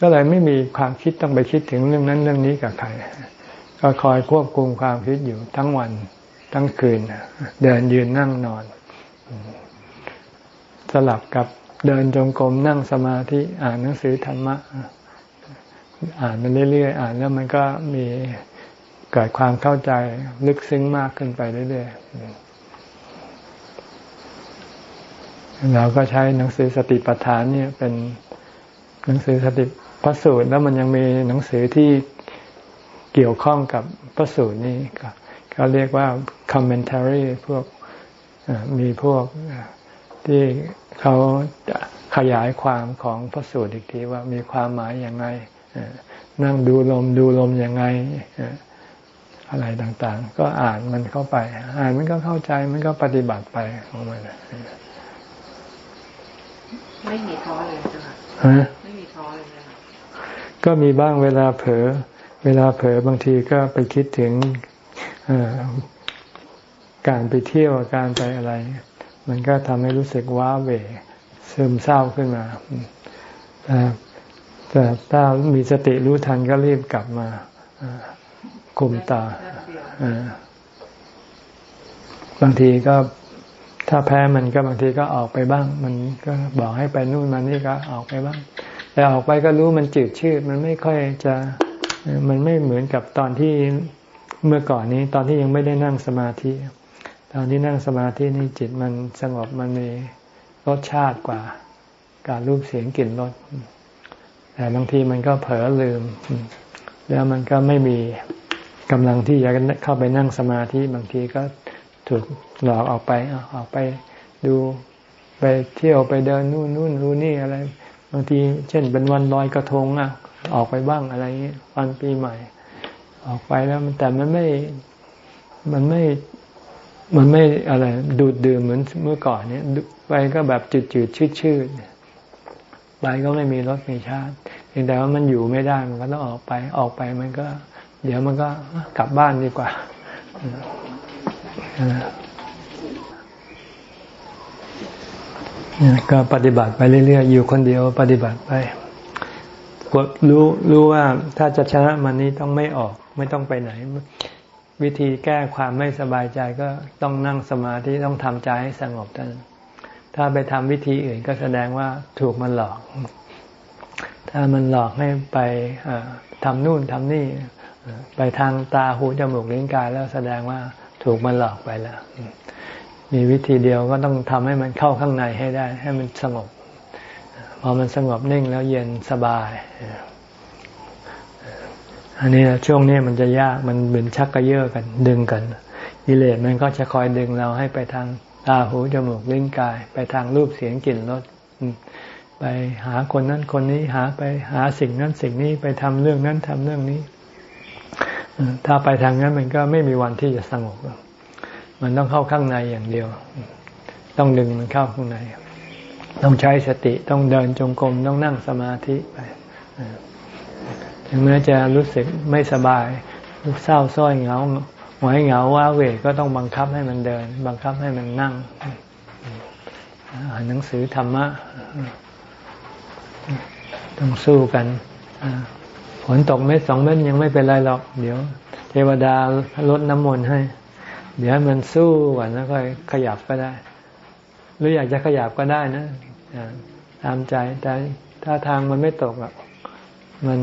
ก็เลยไม่มีความคิดต้องไปคิดถึงเรื่องนั้นเรื่องนี้กับใคร ก็คอยควบคุมความคิดอยู่ทั้งวันทั้งคืนเดินยืนนั่งนอน สลับกับเดินจงกรมนั่งสมาธิอ่านหนังสือธรรมะ อ่านมันเรื่อยๆอ่านแล้วมันก็มีเกิดความเข้าใจลึกซึ้งมากขึ้นไปเรื่อยๆเราก็ใช้หนังสือสติปัฏฐานเนี่ย เป็นหนังสือสติพระสูตรแล้วมันยังมีหนังสือที่เกี่ยวข้องกับพระสูตรนี้เขาเรียกว่า commentary พวกมีพวกที่ เขาขยายความของพระสูตรอีกทีว่ามีความหมายอย่างไรนั่งดูลมดูลมยังไงอะไรต่างๆ ก็อ่านมันเข้าไป อ่านมันก็เข้าใจมันก็ปฏิบัติไปของมันไม่มีท้อเลยจ้ะค่ะฮะไม่มีท้อเลยนะคะก็มีบ้างเวลาเผลอเวลาเผลอบางทีก็ไปคิดถึงเอ่อการไปเที่ยวการไปอะไร มันก็ทำให้รู้สึกว้าเหวซึมเศร้าขึ้นมาแต่แต่ถ้ามีสติรู้ทันก็รีบกลับมาคุมตาบางทีก็ถ้าแพ้มันก็บางทีก็ออกไปบ้าง มันก็บอกให้ไปนู่นมานี่ก็ออกไปบ้าง แต่ออกไปก็รู้มันจืดชืดมันไม่ค่อยจะมันไม่เหมือนกับตอนที่เมื่อก่อนนี้ ตอนที่ยังไม่ได้นั่งสมาธิ ตอนที่นั่งสมาธินี่จิตมันสงบมันมีรสชาติกว่า การรูปเสียงกลิ่นรสแต่บางทีมันก็เผลอลืม แล้วมันก็ไม่มีกำลังที่จะเข้าไปนั่งสมาธิบางทีก็ถูกหลอกออกไปออกไปดูไปเที่ยวไปเดินนู่นนู่นรู้นี่อะไร บางที เช่นเป็นวันลอยกระทงอะ ออกไปบ้างอะไรเงี้ยวันปีใหม่ ออกไปแล้วแต่มันไม่มันไม่ มันไม่อะไรดูดดื่มเหมือนเมื่อก่อนเนี่ยไปก็แบบจืดจืดชืดชืดไปก็ไม่มีรสมีชาติแต่ว่ามันอยู่ไม่ได้มันก็ต้องออกไปออกไปมันก็ เดี๋ยวมันก็กลับบ้านดีกว่าก็ปฏิบัติไปเรื่อยๆอยู่คนเดียวปฏิบัติไปกดรู้รู้ว่าถ้าจะชนะมันนี้ต้องไม่ออก ไม่ต้องไปไหน วิธีแก้ความไม่สบายใจก็ต้องนั่งสมาธิต้องทำใจให้สงบท่านั้นถ้าไปทำวิธีอื่นก็แสดงว่าถูกมันหลอก ถ้ามันหลอกให้ไปทำนู่นทำนี่ ไปทางตาหูจมูกลิ้นกายแล้วแสดงว่าถูกมันหลอกไปแล้ว มีวิธีเดียวก็ต้องทำให้มันเข้าข้างในให้ได้ ให้มันสงบ พอมันสงบนิ่งแล้วเย็นสบาย อันนี้ช่วงนี้มันจะยากมันเหมือนชักกระเยาะกันดึงกันกิเลสมันก็จะคอยดึงเราให้ไปทางตาหูจมูกลิ้นกาย ไปทางรูปเสียงกลิ่นรสไปหาคนนั้นคนนี้หาไปหาสิ่งนั้นสิ่งนี้ไปทำเรื่องนั้นทำเรื่องนี้ถ้าไปทางนั้นมันก็ไม่มีวันที่จะสงบมันต้องเข้าข้างในอย่างเดียว ต้องดึงมันเข้าข้างใน ต้องใช้สติต้องเดินจงกรมต้องนั่งสมาธิไป ถึงแม้จะรู้สึกไม่สบายเศร้าส้อยเหงาหงอยเหงาว่าเวก็ต้องบังคับให้มันเดิน บังคับให้มันนั่งอ่านหนังสือธรรมะต้องสู้กันฝนตกเม็ดสองเม็ดยังไม่เป็นไรหรอก เดี๋ยว เทวดาลดน้ำมนต์ให้ เดี๋ยวมันสู้ก่อนแล้วก็ขยับก็ได้ หรืออยากจะขยับก็ได้นะตามใจแต่ถ้าทางมันไม่ตกอะมัน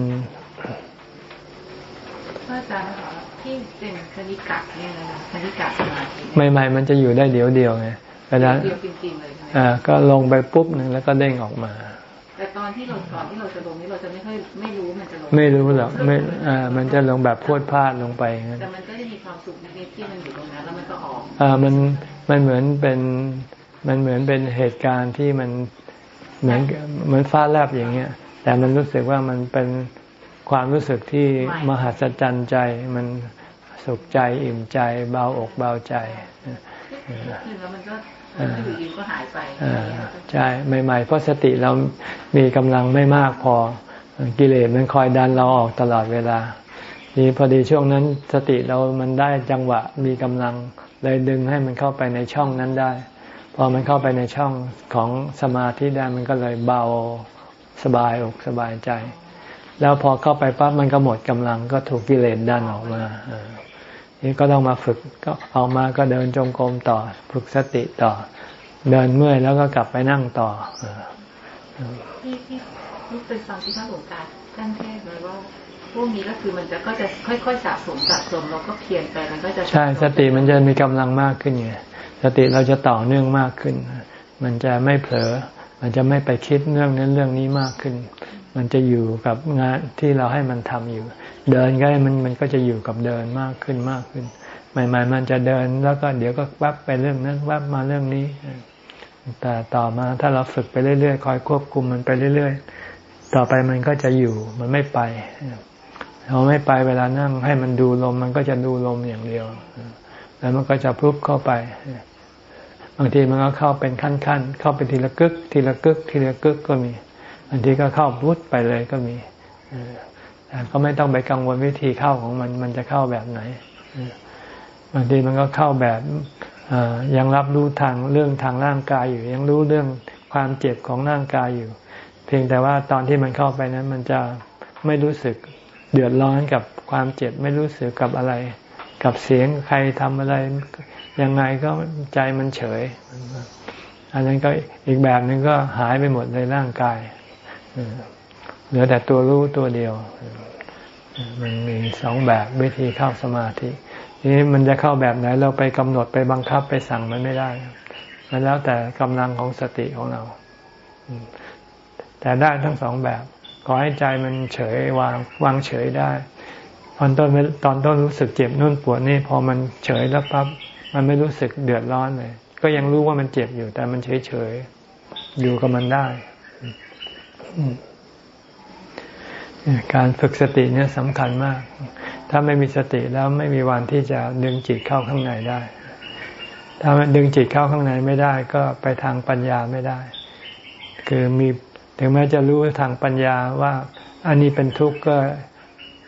พระอาจารย์คะที่เป็นคณิกะเนี่ยนะคะคณิกะสมาธิใหม่ๆมันจะอยู่ได้เดี๋ยวเดียวไงเวลาเดียวจริงๆเลยใช่ไหมอ่าก็ลงไปปุ๊บหนึ่งแล้วก็เด้งออกมาแต่ตอนที่เราก่อนที่เราจะลงนี่เราจะไม่ค่อยไม่รู้มันจะลงไม่รู้หรอกไม่อ่ามันจะลงแบบพรวดพลาดลงไปงั้นแต่มันก็จะมีความสุขนิดๆที่มันอยู่ตรงนั้นแล้วมันก็ออกอ่ามันมันเหมือนเป็นมันเหมือนเป็นเหตุการณ์ที่มันเหมือนเหมือนฟ้าแลบอย่างเงี้ย แต่มันรู้สึกว่ามันเป็น ความรู้สึกที่มหัศจรรย์ใจมันสุขใจอิ่มใจเบาอกเบาใจขึ้นแล้วมันก็มันก็อยู่ดีก็หายไปอ่าใช่ใหม่ๆเพราะสติเรามีกำลังไม่มากพอกิเลสมันคอยดันเราออกตลอดเวลานี่พอดีช่วงนั้นสติเรามันได้จังหวะมีกำลังเลยดึงให้มันเข้าไปในช่องนั้นได้ พอมันเข้าไปในช่องของสมาธิได้มันก็เลยเบาสบายอกสบายใจ แล้วพอเข้าไปปั๊บมันก็หมดกำลังก็ถูกกิเลสดันออกมาอ่านี่ก็ต้องมาฝึกก็ออกมาก็เดินจงกรมต่อ ฝึกสติต่อ เดินเมื่อยแล้วก็กลับไปนั่งต่ออ่าที่ที่ที่เป็นฟังที่พระหลวงตาท่านเทศน์ไว้ว่าพวกนี้ก็คือมันจะก็จะค่อยๆสะสมสะสมแล้วก็เพียรไปมันก็จะใช่สติมันจะมีกำลังมากขึ้นไงสติเราจะต่อเนื่องมากขึ้น มันจะไม่เผลอมันจะไม่ไปคิดเรื่องนั้นเรื่องนี้มากขึ้น มันจะอยู่กับงานที่เราให้มันทำอยู่ เดินก็มันมันก็จะอยู่กับเดินมากขึ้นมากขึ้นใหม่ๆมันจะเดินแล้วก็เดี๋ยวก็วับไปเรื่องนั้นวับมาเรื่องนี้ แต่ต่อมาถ้าเราฝึกไปเรื่อยๆคอยควบคุมมันไปเรื่อยๆ ต่อไปมันก็จะอยู่มันไม่ไปเราไม่ไปเวลานั่งให้มันดูลมมันก็จะดูลมอย่างเดียว แล้วมันก็จะพุบเข้าไป บางทีมันก็เข้าเป็นขั้นๆ เข้าไปทีละกึก ทีละกึก ทีละกึกก็มี บางทีก็เข้าพุทไปเลยก็มีแต่ก็ไม่ต้องไปกังวลวิธีเข้าของมันมันจะเข้าแบบไหนบางทีมันก็เข้าแบบยังรับรู้ทางเรื่องทางร่างกายอยู่ ยังรู้เรื่องความเจ็บของร่างกายอยู่ เพียงแต่ว่าตอนที่มันเข้าไปนั้น มันจะไม่รู้สึกเดือดร้อนกับความเจ็บไม่รู้สึกกับอะไร กับเสียงใครทำอะไร ยังไงก็ใจมันเฉย อันนั้นก็อีกแบบหนึ่งก็หายไปหมดในร่างกาย เหลือแต่ตัวรู้ตัวเดียว มันมีสองแบบวิธีเข้าสมาธินี้มันจะเข้าแบบไหนเราไปกำหนดไปบังคับไปสั่งมันไม่ได้มันแล้วแต่กำลังของสติของเรา แต่ได้ทั้งสองแบบ ขอให้ใจมันเฉยวางวางเฉยได้ตอนต้นตอนต้นรู้สึกเจ็บนุ่นปวดนี่พอมันเฉยแล้วปั๊บมันไม่รู้สึกเดือดร้อนเลย ก็ยังรู้ว่ามันเจ็บอยู่แต่มันเฉยเฉยอยู่กับมันได้ การฝึกสติเนี่ยสำคัญมาก ถ้าไม่มีสติแล้วไม่มีวันที่จะดึงจิตเข้าข้างในได้ ถ้าดึงจิตเข้าข้างในไม่ได้ก็ไปทางปัญญาไม่ได้ คือมีถึงแม้จะรู้ทางปัญญาว่าอันนี้เป็นทุกข์ก็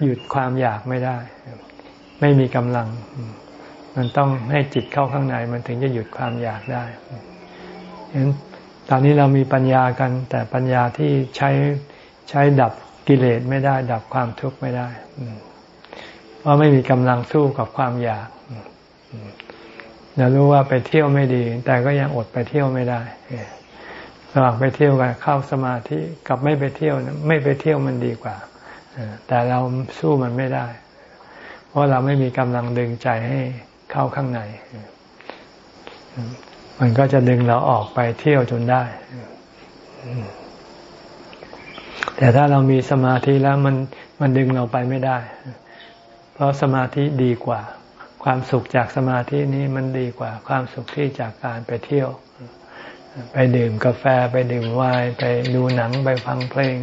หยุดความอยากไม่ได้ ไม่มีกำลัง มันต้องให้จิตเข้าข้างในมันถึงจะหยุดความอยากได้ฉะนั้น ตอนนี้เรามีปัญญากัน แต่ปัญญาที่ใช้ใช้ดับกิเลสไม่ได้ ดับความทุกข์ไม่ได้เพราะไม่มีกำลังสู้กับความอยากเรารู้ว่าไปเที่ยวไม่ดี แต่ก็ยังอดไปเที่ยวไม่ได้ระหว่างไปเที่ยวกับเข้าสมาธิกับไม่ไปเที่ยวไม่ไปเที่ยวมันดีกว่าแต่เราสู้มันไม่ได้ เพราะเราไม่มีกำลังดึงใจให้เข้าข้างใน มันก็จะดึงเราออกไปเที่ยวจนได้ แต่ถ้าเรามีสมาธิแล้วมันมันดึงเราไปไม่ได้ เพราะสมาธิดีกว่า ความสุขจากสมาธินี้มันดีกว่า ความสุขที่จากการไปเที่ยว ไปดื่มกาแฟไปดื่มไวน์ไปดูหนังไปฟังเพลง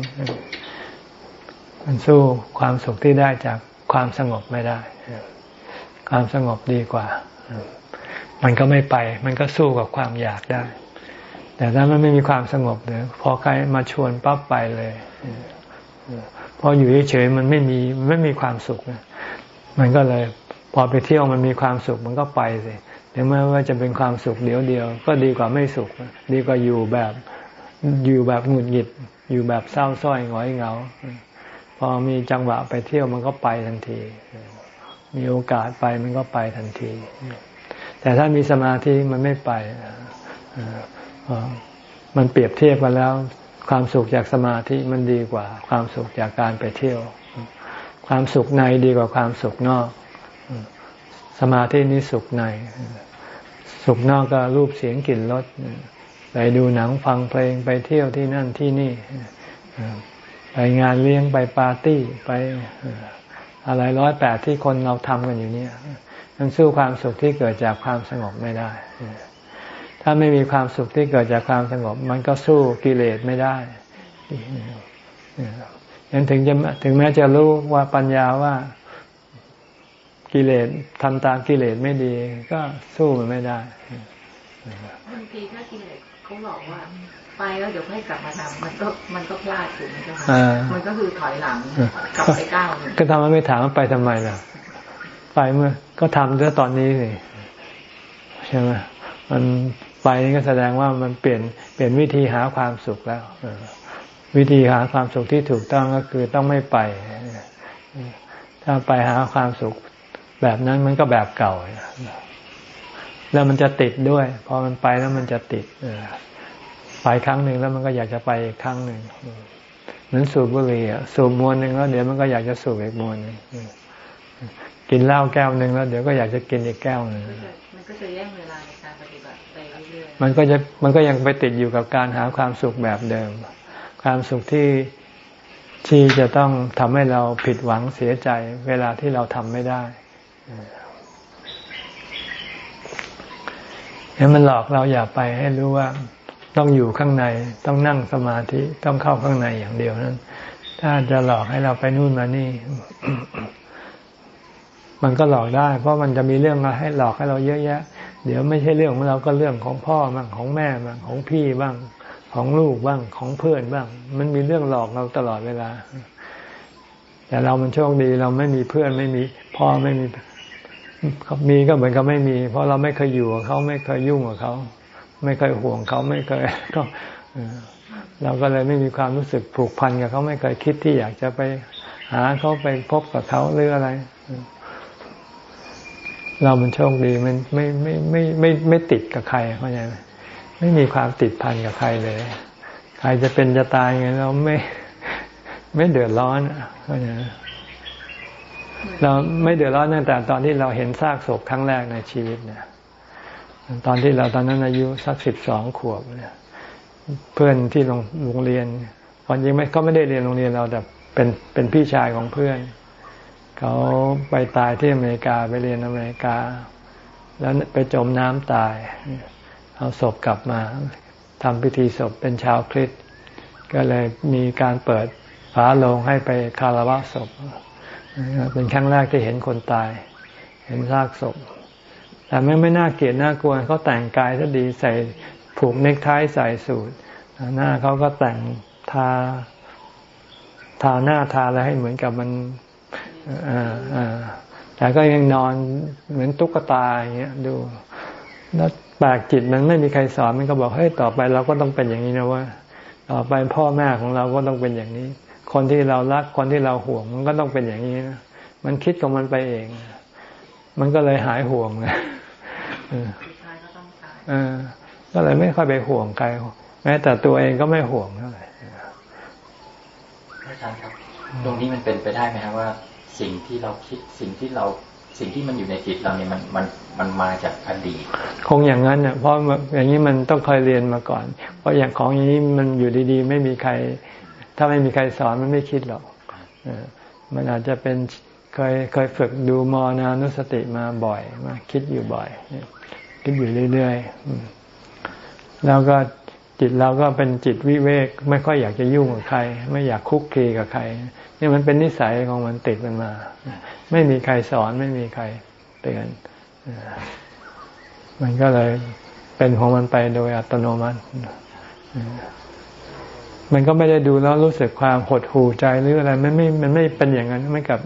มันสู้ความสุขที่ได้จากความสงบไม่ได้ ความสงบดีกว่า มันก็ไม่ไป มันก็สู้กับความอยากได้ แต่ถ้ามันไม่มีความสงบเนี่ยพอใครมาชวนปั๊บไปเลยพออยู่เฉยๆมันไม่มีไม่มีความสุขมันก็เลย พอไปเที่ยวมันมีความสุขมันก็ไปสิถึงแม้ว่าจะเป็นความสุขเดียวเดียว ก็ดีกว่าไม่สุข ดีกว่าอยู่แบบอยู่แบบหงุดหงิด อยู่แบบเศร้าส้อยหงอยเหงา พอมีจังหวะไปเที่ยวมันก็ไปทันที มีโอกาสไปมันก็ไปทันที แต่ถ้ามีสมาธิมันไม่ไปมันเปรียบเทียบกันแล้ว ความสุขจากสมาธิมันดีกว่า ความสุขจากการไปเที่ยว ความสุขในดีกว่าความสุขนอก สมาธินี้สุขใน สุขนอกก็รูปเสียงกลิ่นรสไปดูหนังฟังเพลงไปเที่ยวที่นั่นที่นี่ไปงานเลี้ยงไปปาร์ตี้ไปอะไรร้อยแปดที่คนเราทำกันอยู่เนี่ย มันสู้ความสุขที่เกิดจากความสงบไม่ได้ ถ้าไม่มีความสุขที่เกิดจากความสงบ มันก็สู้กิเลสไม่ได้ยังถึงจะถึงแม้จะรู้ว่าปัญญาว่ากิเลสทำตามกิเลสไม่ดี ก็สู้มันไม่ได้บางทีถ้ากิเลสเขาบอกว่าไปแล้วเดี๋ยวให้กลับมาทำมันก็มันก็พลาดถูกไหมคะมันก็คือถอยหลังกลับไปก้าวนึงก็ทำไมไม่ถามว่าไปทำไมล่ะ ไปเมื่อ ก็ทำเมื่อตอนนี้สิใช่ไหมมันไปนี่ก็แสดงว่ามันเปลี่ยนเปลี่ยนวิธีหาความสุขแล้ววิธีหาความสุขที่ถูกต้องก็คือต้องไม่ไป ถ้าไปหาความสุขแบบนั้นมันก็แบบเก่า แล้วมันจะติดด้วย พอมันไปแล้วมันจะติดไปครั้งหนึ่งแล้วมันก็อยากจะไปอีกครั้งหนึ่งเหมือนสูบบุหรี่สูบมวนหนึ่งแล้วเดี๋ยวมันก็อยากจะสูบอีกมวนหนึ่ง กินเหล้าแก้วหนึ่งแล้ว เดี๋ยวก็อยากจะกินอีกแก้วหนึ่งมันก็จะแย่งเวลามันก็จะมันก็ยังไปติดอยู่กับการหาความสุขแบบเดิม ความสุขที่ที่จะต้องทำให้เราผิดหวังเสียใจ เวลาที่เราทำไม่ได้เนี่ยมันหลอกเราอย่าไปให้รู้ว่าต้องอยู่ข้างในต้องนั่งสมาธิต้องเข้าข้างในอย่างเดียวนั้น ถ้าจะหลอกให้เราไปนู่นมานี่ มันก็หลอกได้ เพราะมันจะมีเรื่องมาให้หลอกให้เราเยอะแยะ เดี๋ยวไม่ใช่เรื่องของเราก็เรื่องของพ่อบ้างของแม่บ้างของพี่บ้าง ของลูกบ้างของเพื่อนบ้าง มันมีเรื่องหลอกเราตลอดเวลา แต่เรามันโชคดีเราไม่มีเพื่อนไม่มีพ่อไม่มีมีก็เหมือนกับไม่มี เพราะเราไม่เคยอยู่กับเขาไม่เคยยุ่งกับเขาไม่เคยห่วงเขาไม่เคยก็เราก็เลยไม่มีความรู้สึกผูกพันกับเขาไม่เคยคิดที่อยากจะไปหาเขาไปพบกับเขาหรืออะไร เรามันโชคดีมันไม่ไม่ไม่ไม่ไม่ติดกับใครเข้าใจไหมไม่มีความติดพันกับใครเลย ใครจะเป็นจะตายไงเราไม่ไม่เดือดร้อนเข้าใจเราไม่เดือดร้อนตั้งแต่ตอนที่เราเห็นซากศพครั้งแรกในชีวิตเนี่ย ตอนที่เราตอนนั้นอายุสักสิบสองขวบเนี่ย เพื่อนที่โรงโรงเรียนตอนยังไม่ก็ไม่ได้เรียนโรงเรียนเราแต่เป็นเป็นพี่ชายของเพื่อน เขาไปตายที่อเมริกาไปเรียนอเมริกา แล้วไปจมน้ำตาย เอาศพกลับมาทำพิธีศพเป็นชาวคริสต์ก็เลยมีการเปิดฝาโลงให้ไปคารวะศพ เป็นครั้งแรกที่เห็นคนตาย เห็นซากศพ แต่ไม่ไม่น่าเกลียดน่ากลัวเขาแต่งกายซะดีใส่ผูกเนคไทใส่สูทหน้าเขาก็แต่งทาทาหน้าทาอะไรให้เหมือนกับมัน แต่ก็ยังนอนเหมือนตุ๊กตาอย่างเงี้ยดู แล้วแปลกจิตมันไม่มีใครสอนมันก็บอกเฮ้ยต่อไปเราก็ต้องเป็นอย่างนี้นะว่าต่อไปพ่อแม่ของเราก็ต้องเป็นอย่างนี้ คนที่เรารักคนที่เราห่วงมันก็ต้องเป็นอย่างนี้นะมันคิดของมันไปเอง มันก็เลยหายห่วงนะก็เลยไม่ค่อยไปห่วงใครแม้แต่ตัวเองก็ไม่ห่วงเท่าไหร่อาจารย์ครับ ตรงนี้มันเป็นไปได้ไหมครับว่า สิ่งที่เราคิดสิ่งที่เราสิ่งที่มันอยู่ในจิตเราเนี่ยมันมันมันมาจากอดีตคงอย่างนั้นเนี่ยเพราะอย่างนี้มันต้องเคยเรียนมาก่อน เพราะอย่างของอย่างนี้มันอยู่ดีๆ ไม่มีใคร ถ้าไม่มีใครสอนมันไม่คิดหรอกมันอาจจะเป็นเคยเคยฝึกดูมอนานุสติมาบ่อยมาคิดอยู่บ่อย คิดอยู่เรื่อยๆแล้วก็ จิตเราก็เป็นจิตวิเวก ไม่ค่อยอยากจะยุ่งกับใคร ไม่อยากคุกคีกับใครนี่มันเป็นนิสัยของมันติดมันมา ไม่มีใครสอนไม่มีใครเตือนมันก็เลยเป็นของมันไปโดยอัตโนมัติมันก็ไม่ได้ดูแล้วรู้สึกความหดหู่ใจหรืออะไรมันไม่มันไม่เป็นอย่างนั้นไม่กับ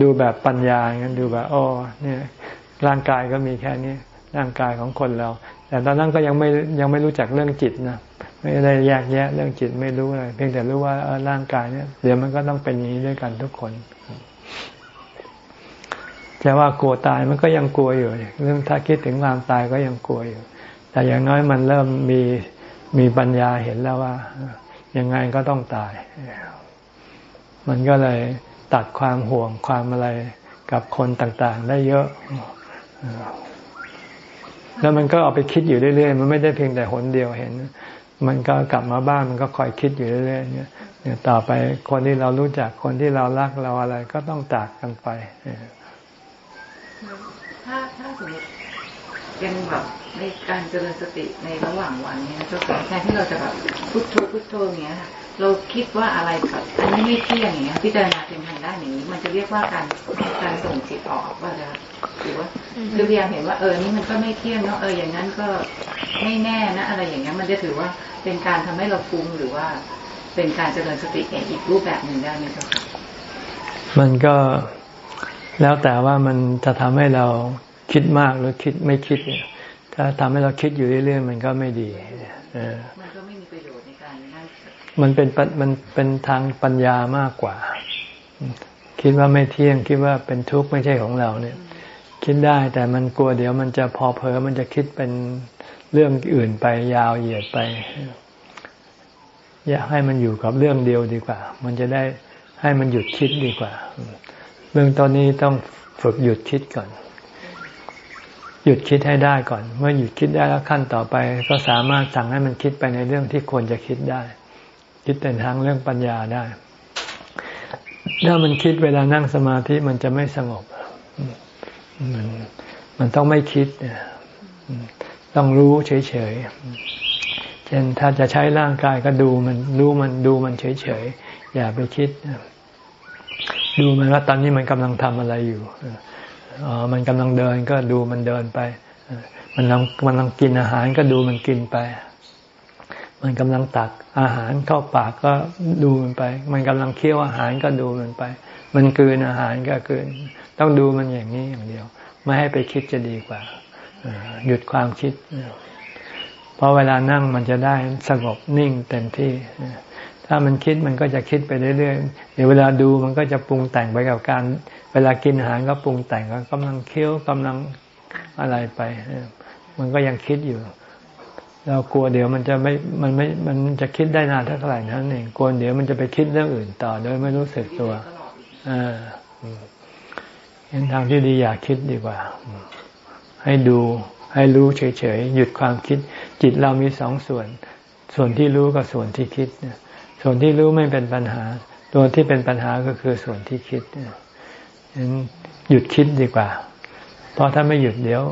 ดูแบบปัญญาอย่างนั้นดูแบบอ๋อเนี่ยร่างกายก็มีแค่นี้ร่างกายของคนเรา แต่ตอนนั้นก็ยังไม่ยังไม่รู้จักเรื่องจิตนะ ไม่ได้แยกแยะเรื่องจิตไม่รู้อะไรเพียงแต่รู้ว่าร่างกายเนี่ยเดี๋ยวมันก็ต้องเป็นอย่างนี้ด้วยกันทุกคนแต่ว่ากลัวตายมันก็ยังกลัวอยู่เรื่องถ้าคิดถึงความตายก็ยังกลัวอยู่ แต่อย่างน้อยมันเริ่มมีมีปัญญาเห็นแล้วว่า ยังไงก็ต้องตาย มันก็เลยตัดความห่วงความอะไรกับคนต่างๆ ได้เยอะ แล้วมันก็เอาไปคิดอยู่เรื่อยๆ มันไม่ได้เพียงแต่หนเดียวเห็น มันก็กลับมาบ้านมันก็คอยคิดอยู่เรื่อยๆเนี่ยต่อไปคนที่เรารู้จักคนที่เรารักเราอะไรก็ต้องจากกันไปถ้าถ้าสมมติยังแบบในการเจริญสติในระหว่างวันนี้ยเจ้าค่ะแทนที่เราจะแบบพุทโธพุทโธอย่างเงี้ย เราคิดว่าอะไรแบบอันนี้ไม่เที่ยงอย่างเงี้ยพิจารณาเป็นทางด้านอย่างนี้ มันจะเรียกว่าการการส่งจิตออกว่าจะหรือว่าคือพยายามเห็นว่าเออนี่มันก็ไม่เที่ยงเนาะเอออย่างนั้นก็ไม่แน่นะ อะไรอย่างเงี้ยมันจะถือว่าเป็นการทำให้เราฟุ้งหรือว่าเป็นการเจริญสติอีกรูปแบบหนึ่งได้ไหมเจ้าค่ะมันก็แล้วแต่ว่ามันจะทำให้เราคิดมากหรือคิดไม่คิดเนี่ยถ้าทำให้เราคิดอยู่เรื่อยๆมันก็ไม่ดีมั มันเป็นมันเป็นทางปัญญามากกว่า คิดว่าไม่เที่ยงคิดว่าเป็นทุกข์ไม่ใช่ของเราเนี่ย คิดได้แต่มันกลัวเดี๋ยวมันจะพอเพอมันจะคิดเป็นเรื่องอื่นไปยาวเหยียดไป อยากให้มันอยู่กับเรื่องเดียวดีกว่า มันจะได้ให้มันหยุดคิดดีกว่า เรื่องตอนนี้ต้องฝึกหยุดคิดก่อน หยุดคิดให้ได้ก่อน เมื่อหยุดคิดได้แล้วขั้นต่อไป ก็สามารถสั่งให้มันคิดไปในเรื่องที่ควรจะคิดได้ คิดเป็นทางเรื่องปัญญาได้ ถ้ามันคิดเวลานั่งสมาธิมันจะไม่สงบ มันมันต้องไม่คิด ต้องรู้เฉยๆ เช่นถ้าจะใช้ร่างกายก็ดูมันรู้มันดูมันเฉยๆ อย่าไปคิด ดูมันว่าตอนนี้มันกำลังทำอะไรอยู่อ๋อมันกำลังเดินก็ดูมันเดินไป มันกำลังกินอาหารก็ดูมันกินไป มันกำลังตักอาหารเข้าปากก็ดูมันไป มันกำลังเคี้ยวอาหารก็ดูมันไป มันกืนอาหารก็กืน ต้องดูมันอย่างนี้อย่างเดียว ไม่ให้ไปคิดจะดีกว่า หยุดความคิด เพราะเวลานั่งมันจะได้สงบนิ่งเต็มที่ ถ้ามันคิดมันก็จะคิดไปเรื่อยๆ เดี๋ยวเวลาดูมันก็จะปรุงแต่งไปกับการ เวลากินอาหารก็ปรุงแต่งก็กำลังเคี้ยวกำลังอะไรไป มันก็ยังคิดอยู่ เรากลัวเดี๋ยวมันจะไม่ มันไม่ มันจะคิดได้นานเท่าไหร่นั่นเองกลัวเดี๋ยวมันจะไปคิดเรื่องอื่นต่อโดยไม่รู้สึกตัวอ่าเห็นทางที่ดีอยากคิดดีกว่า ให้ดูให้รู้เฉยๆหยุดความคิด จิตเรามีสองส่วน ส่วนที่รู้กับส่วนที่คิดส่วนที่รู้ไม่เป็นปัญหา ตัวที่เป็นปัญหาก็คือส่วนที่คิดฉะนั้นหยุดคิดดีกว่า เพราะถ้าไม่หยุดเดี๋ยว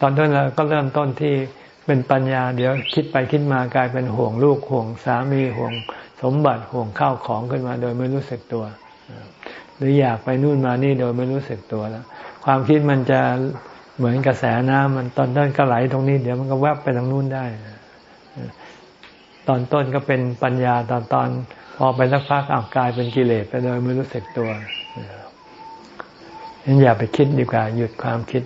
ตอนต้นเราก็เริ่มต้นที่ เป็นปัญญาเดี๋ยวคิดไปคิดมากลายเป็นห่วงลูกห่วงสามีห่วงสมบัติห่วงข้าวของขึ้นมาโดยไม่รู้สึกตัว หรืออยากไปนู่นมานี่โดยไม่รู้สึกตัวแล้วความคิดมันจะเหมือนกระแสน้ำมันตอนต้นก็ไหลตรงนี้ เดี๋ยวมันก็แวบไปทางนู่นได้ ตอนต้นก็เป็นปัญญาตอนตอนพอไปสักพักอากลายเป็นกิเลสไปเลยไม่รู้สึกตัวั้นอย่าไปคิดดีกว่า หยุดความคิด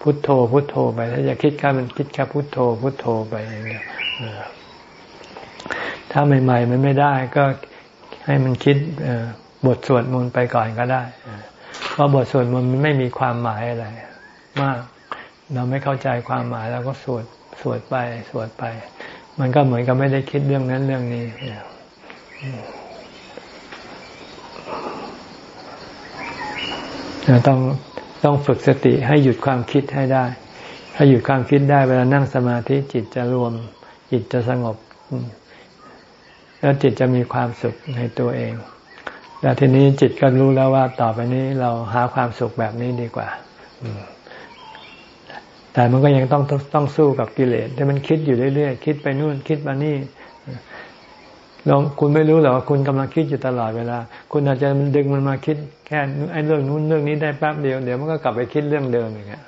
พุทโธพุทโธไป ถ้าจะคิดแค่มันคิดแค่พุทโธ พุทโธไปอย่างเดียถ้าใหม่ ๆ มันไม่ได้ก็ให้มันคิดบทสวดมนต์ไปก่อนก็ได้เพราะบทสวดมนต์มันไม่มีความหมายอะไร มาก เราไม่เข้าใจความหมายเราก็สวดสวดไปสวดไป มันก็เหมือนกับไม่ได้คิดเรื่องนั้นเรื่องนี้ ต้องต้องฝึกสติให้หยุดความคิดให้ได้ ถ้าหยุดความคิดได้เวลานั่งสมาธิจิตจะรวม จิตจะสงบ แล้วจิตจะมีความสุขในตัวเอง แล้วทีนี้จิตก็รู้แล้วว่าต่อไปนี้เราหาความสุขแบบนี้ดีกว่าแต่มันก็ยังต้องต้องสู้กับกิเลสที่มันคิดอยู่เรื่อยๆ คิดไปนู่นคิดมานี่ ลองคุณไม่รู้หรอว่าคุณกำลังคิดอยู่ตลอดเวลา คุณอาจจะดึงมันมาคิดแค่ไอ้เรื่องนู้นเรื่องนี้ได้แป๊บเดียวเดี๋ยวมันก็กลับไปคิดเรื่องเดิมอย่างเงี้ย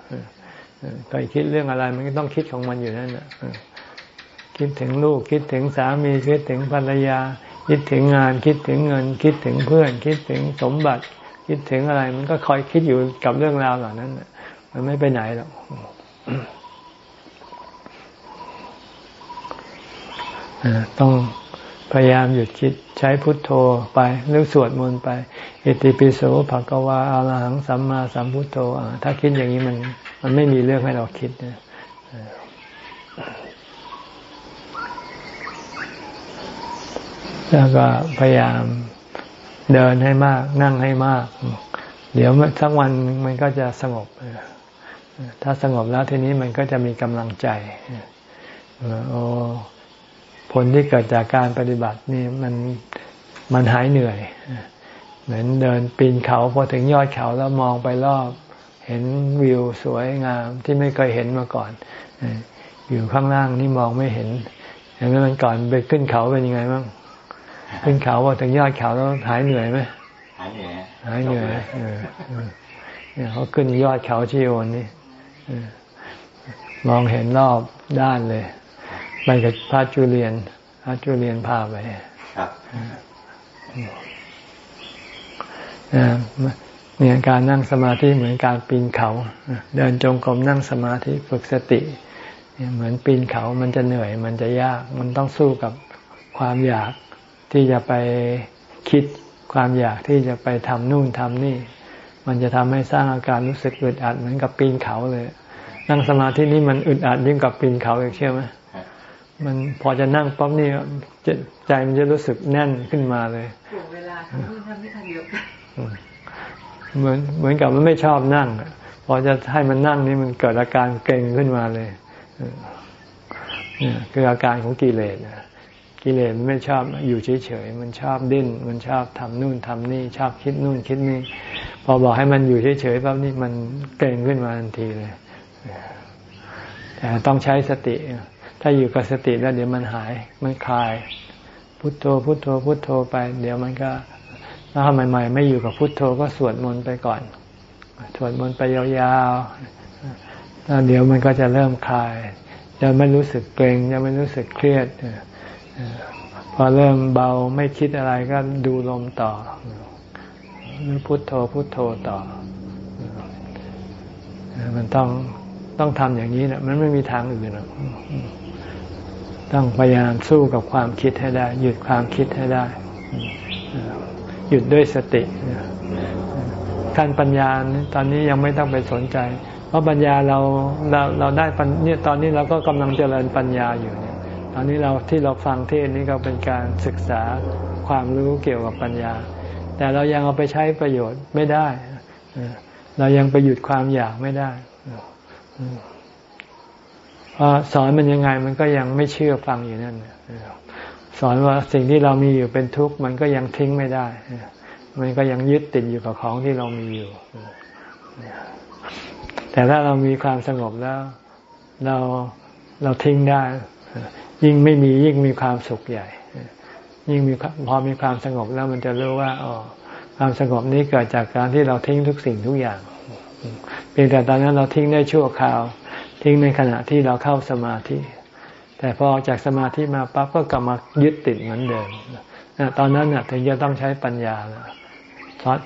ก็คิดเรื่องอะไรมันก็ต้องคิดของมันอยู่นั่นแหละคิดถึงลูกคิดถึงสามีคิดถึงภรรยา คิดถึงงานคิดถึงเงิน คิดถึงเพื่อน คิดถึงสมบัติ คิดถึงอะไร มันก็คอยคิดอยู่กับเรื่องราวเหล่านั้นมันไม่ไปไหนหรอกต้อง พยายามหยุดคิดใช้พุทโธไปหรือสวดมนต์ไป อิติปิโสภะกวาอาหังสัมมาสัมพุทโธถ้าคิดอย่างนี้มันมันไม่มีเรื่องให้เราคิดนะแล้วก็พยายามเดินให้มาก นั่งให้มาก เดี๋ยวสักวันมันก็จะสงบถ้าสงบแล้วทีนี้มันก็จะมีกำลังใจโอ้ ผลที่เกิดจากการปฏิบัตินี่มันมันหายเหนื่อย เหมือนเดินปีนเขาพอถึงยอดเขาแล้วมองไปรอบ เห็นวิวสวยงามที่ไม่เคยเห็นมาก่อน อยู่ข้างล่างนี่มองไม่เห็นเห็นไหมมันก่อนไปขึ้นเขาเป็นยังไงบ้างขึ้นเขาพอถึงยอดเขาแล้วหายเหนื่อยไหมหายเหนื่อยหายเหนื่อยเนี่ยเขาขึ้นยอดเขาชิโอนนี่มองเห็นรอบด้านเลย ไปกับพระจูเลียนพระจูเลียนพาไปครับเนี่ยการนั่งสมาธิเหมือนการปีนเขา เดินจงกรมนั่งสมาธิฝึกสติเหมือนปีนเขามันจะเหนื่อย มันจะยาก มันต้องสู้กับความอยากที่จะไปคิดความอยากที่จะไปทำนู่นทำนี่ มันจะทำให้สร้างอาการรู้สึกอึดอัดเหมือนกับปีนเขาเลย นั่งสมาธินี่มันอึดอัดยิ่งกับปีนเขาอีกเชื่อไหม มันพอจะนั่งปั๊บนี่ใจมันจะรู้สึกแน่นขึ้นมาเลยเวลาทำไม่ทันเดียวเหมือนเหมือนกับมันไม่ชอบนั่งพอจะให้มันนั่งนี่มันเกิดอาการเกร็งขึ้นมาเลยเนี่ยคืออาการของกิเลสกิเลสมันไม่ชอบอยู่เฉยๆมันชอบดิ้น มันชอบทำนู่นทำนี่ ชอบคิดนู่นคิดนี่ พอบอกให้มันอยู่เฉยๆปั๊บนี่มันเกร็งขึ้นมาทันทีเลยแต่ต้องใช้สติ ถ้าอยู่กับสติแล้วเดี๋ยวมันหาย มันคลาย พุทโธ พุทโธ พุทโธไป เดี๋ยวมันก็ถ้าใหม่ๆไม่อยู่กับพุทโธก็สวดมนต์ไปก่อน สวดมนต์ไปยาวๆแล้วเดี๋ยวมันก็จะเริ่มคลาย จะไม่รู้สึกเกรงจะไม่รู้สึกเครียดพอเริ่มเบาไม่คิดอะไรก็ดูลมต่อพุโทโธพุโทโธต่อ มันต้องต้องทำอย่างนี้นะมันไม่มีทางอื่นหรอก ต้องพยายามสู้กับความคิดให้ได้ หยุดความคิดให้ได้ หยุดด้วยสติขั้นปัญญาตอนนี้ยังไม่ต้องไปสนใจ เพราะปัญญาเราเราเราได้เนี่ยตอนนี้เราก็กำลังเจริญปัญญาอยู่เนี่ยตอนนี้เราที่เราฟังเทศนี้ก็เป็นการศึกษาความรู้เกี่ยวกับปัญญา แต่เรายังเอาไปใช้ประโยชน์ไม่ได้ เรายังไปหยุดความอยากไม่ได้ พอสอนมันยังไงมันก็ยังไม่เชื่อฟังอยู่นั่นสอนว่าสิ่งที่เรามีอยู่เป็นทุกข์มันก็ยังทิ้งไม่ได้ มันก็ยังยึดติดอยู่กับของที่เรามีอยู่ แต่ถ้าเรามีความสงบแล้ว เราเราทิ้งได้ ยิ่งไม่มียิ่งมีความสุขใหญ่ ยิ่งมีพอมีความสงบแล้วมันจะรู้ว่าอ๋อความสงบนี้เกิดจากการที่เราทิ้งทุกสิ่งทุกอย่างเพียงแต่ตอนนั้นเราทิ้งได้ชั่วคราว ทิ้งในขณะที่เราเข้าสมาธิ แต่พอออกจากสมาธิมาปั๊บก็กลับมายึดติดเหมือนเดิมตอนนั้นถึงจะต้องใช้ปัญญา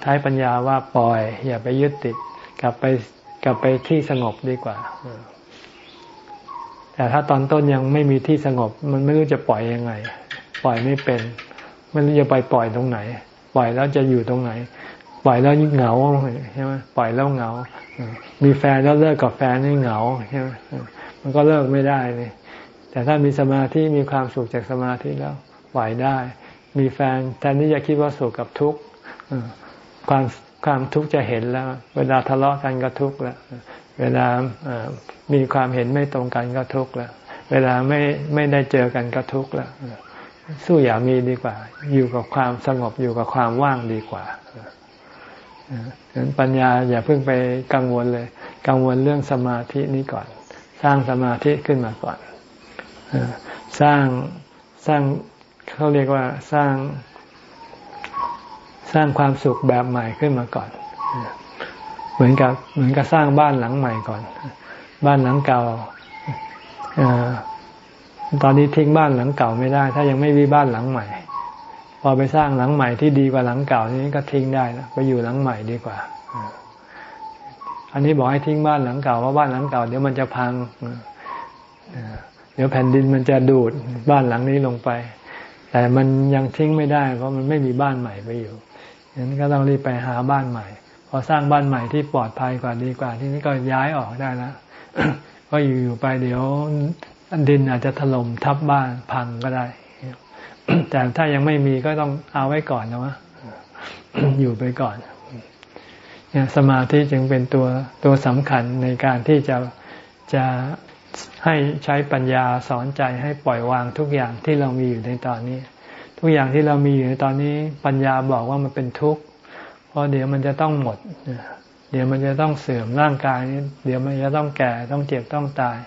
ใช้ปัญญาว่าปล่อย อย่าไปยึดติด กลับไปกลับไปที่สงบดีกว่า แต่ถ้าตอนต้นยังไม่มีที่สงบ มันไม่รู้จะปล่อยยังไง ปล่อยไม่เป็น ไม่รู้จะไปปล่อยตรงไหน ปล่อยแล้วจะอยู่ตรงไหน ปล่อยแล้วเหงาใช่ไหมปล่อยแล้วเหงา มีแฟนแล้วเลิกกับแฟนนี่เหงาใช่ไหมมันก็เลิกไม่ได้เลยแต่ถ้ามีสมาธิมีความสุขจากสมาธิแล้วปล่อยได้ มีแฟนแทนที่จะคิดว่าสุขกับทุกข์ความความทุกข์จะเห็นแล้ว เวลาทะเลาะกันก็ทุกข์แล้ว เวลามีความเห็นไม่ตรงกันก็ทุกข์แล้ว เวลาไม่ไม่ได้เจอกันก็ทุกข์แล้วสู้อย่ามีดีกว่า อยู่กับความสงบอยู่กับความว่างดีกว่า ฉะนั้นปัญญาอย่าเพิ่งไปกังวลเลย กังวลเรื่องสมาธินี้ก่อน สร้างสมาธิขึ้นมาก่อนสร้างสร้างเขาเรียกว่าสร้าง สร้างความสุขแบบใหม่ขึ้นมาก่อน เหมือนกับเหมือนกับสร้างบ้านหลังใหม่ก่อน บ้านหลังเก่าตอนนี้ทิ้งบ้านหลังเก่าไม่ได้ ถ้ายังไม่มีบ้านหลังใหม่ พอไปสร้างหลังใหม่ที่ดีกว่าหลังเก่านี้ก็ทิ้งได้แล้วไปอยู่หลังใหม่ดีกว่า อันนี้บอกให้ทิ้งบ้านหลังเก่าว่าบ้านหลังเก่าเดี๋ยวมันจะพังเดี๋ยวแผ่นดินมันจะดูดบ้านหลังนี้ลงไป แต่มันยังทิ้งไม่ได้ เพราะมันไม่มีบ้านใหม่ไปอยู่ฉะนั้นก็ต้องรีบไปหาบ้านใหม่ พอสร้างบ้านใหม่ที่ปลอดภัยกว่าดีกว่า ที่นี้ก็ย้ายออกได้แล้วก็อยู่ไปเดี๋ยวดินอาจจะถล่มทับบ้านพังก็ได้ แต่ถ้ายังไม่มีก็ต้องเอาไว้ก่อนนะวะอยู่ไปก่อนเนี่ยสมาธิจึงเป็นตัวตัวสำคัญในการที่จะจะให้ใช้ปัญญาสอนใจให้ปล่อยวางทุกอย่างที่เรามีอยู่ในตอนนี้ ทุกอย่างที่เรามีอยู่ในตอนนี้ ปัญญาบอกว่ามันเป็นทุกข์เพราะเดี๋ยวมันจะต้องหมด เดี๋ยวมันจะต้องเสื่อมร่างกายเดี๋ยวมันจะต้องแก่ต้องเจ็บต้องตาย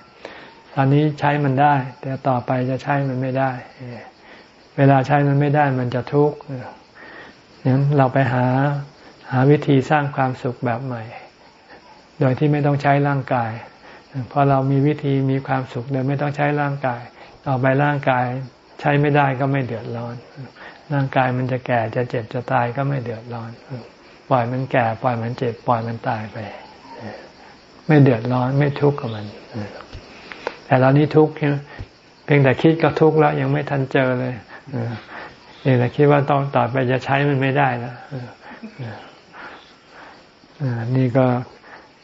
ตอนนี้ใช้มันได้ แต่ต่อไปจะใช้มันไม่ได้ เวลาใช้มันไม่ได้มันจะทุกข์นั้นเราไปหาหาวิธีสร้างความสุขแบบใหม่ โดยที่ไม่ต้องใช้ร่างกายพอเรามีวิธีมีความสุขโดยไม่ต้องใช้ร่างกายเอาไปร่างกายใช้ไม่ได้ก็ไม่เดือดร้อน ร่างกายมันจะแก่จะเจ็บจะตายก็ไม่เดือดร้อน ปล่อยมันแก่ปล่อยมันเจ็บ ปล่อยมันตายไป ไม่เดือดร้อนไม่ทุกข์กับมัน แต่เรานี้ทุกข์เพียงแต่คิดก็ทุกข์แล้วยังไม่ทันเจอเลย นี่แหละคิดว่าต้องต่อไปจะใช้มันไม่ได้แล้วนี่ก็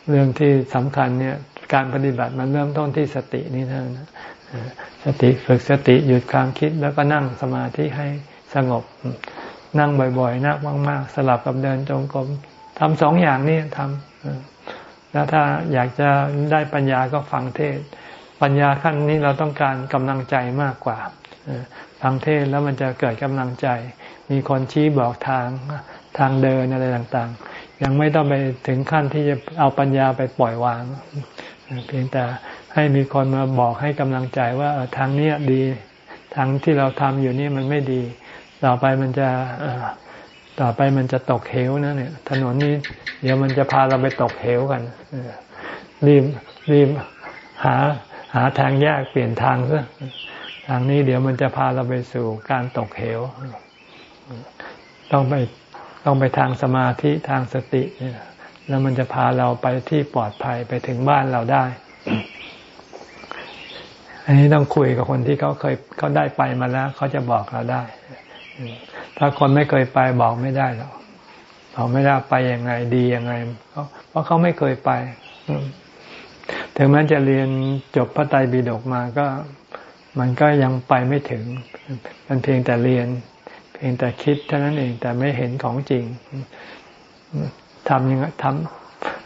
เรื่องที่สำคัญเนี่ย การปฏิบัติมันเริ่มต้นที่สตินี่เท่านั้นสติฝึกสติหยุดความคิดแล้วก็นั่งสมาธิให้สงบ นั่งบ่อยๆนั่งมากๆ สลับกับเดินจงกรมทำสองอย่างนี้ทำแล้วถ้าอยากจะได้ปัญญาก็ฟังเทศ ปัญญาขั้นนี้เราต้องการกำลังใจมากกว่า ฟังเทศแล้วมันจะเกิดกำลังใจ มีคนชี้บอกทางทางเดินอะไรต่างๆ ยังไม่ต้องไปถึงขั้นที่จะเอาปัญญาไปปล่อยวาง เพียงแต่ให้มีคนมาบอกให้กำลังใจว่าทางนี้ดี ทางที่เราทำอยู่นี่มันไม่ดี ต่อไปมันจะต่อไปมันจะตกเหวนะเนี่ย ถนนนี้ เดี๋ยวมันจะพาเราไปตกเหวกันรีบรีบหาหาทางแยกเปลี่ยนทางซะ ทางนี้เดี๋ยวมันจะพาเราไปสู่การตกเหว ต้องไปต้องไปทางสมาธิทางสติแล้วมันจะพาเราไปที่ปลอดภัยไปถึงบ้านเราได้ อันนี้ต้องคุยกับคนที่เขาเคยเขาได้ไปมาแล้วเขาจะบอกเราได้ ถ้าคนไม่เคยไปบอกไม่ได้หรอกบอกไม่ได้ไปยังไงดียังไง เพราะเขาไม่เคยไป ถึงแม้จะเรียนจบพระไตรปิฎกมาก็ มันก็ยังไปไม่ถึง มันเพียงแต่เรียน เพียงแต่คิดเท่านั้นเองแต่ไม่เห็นของจริงทำยังท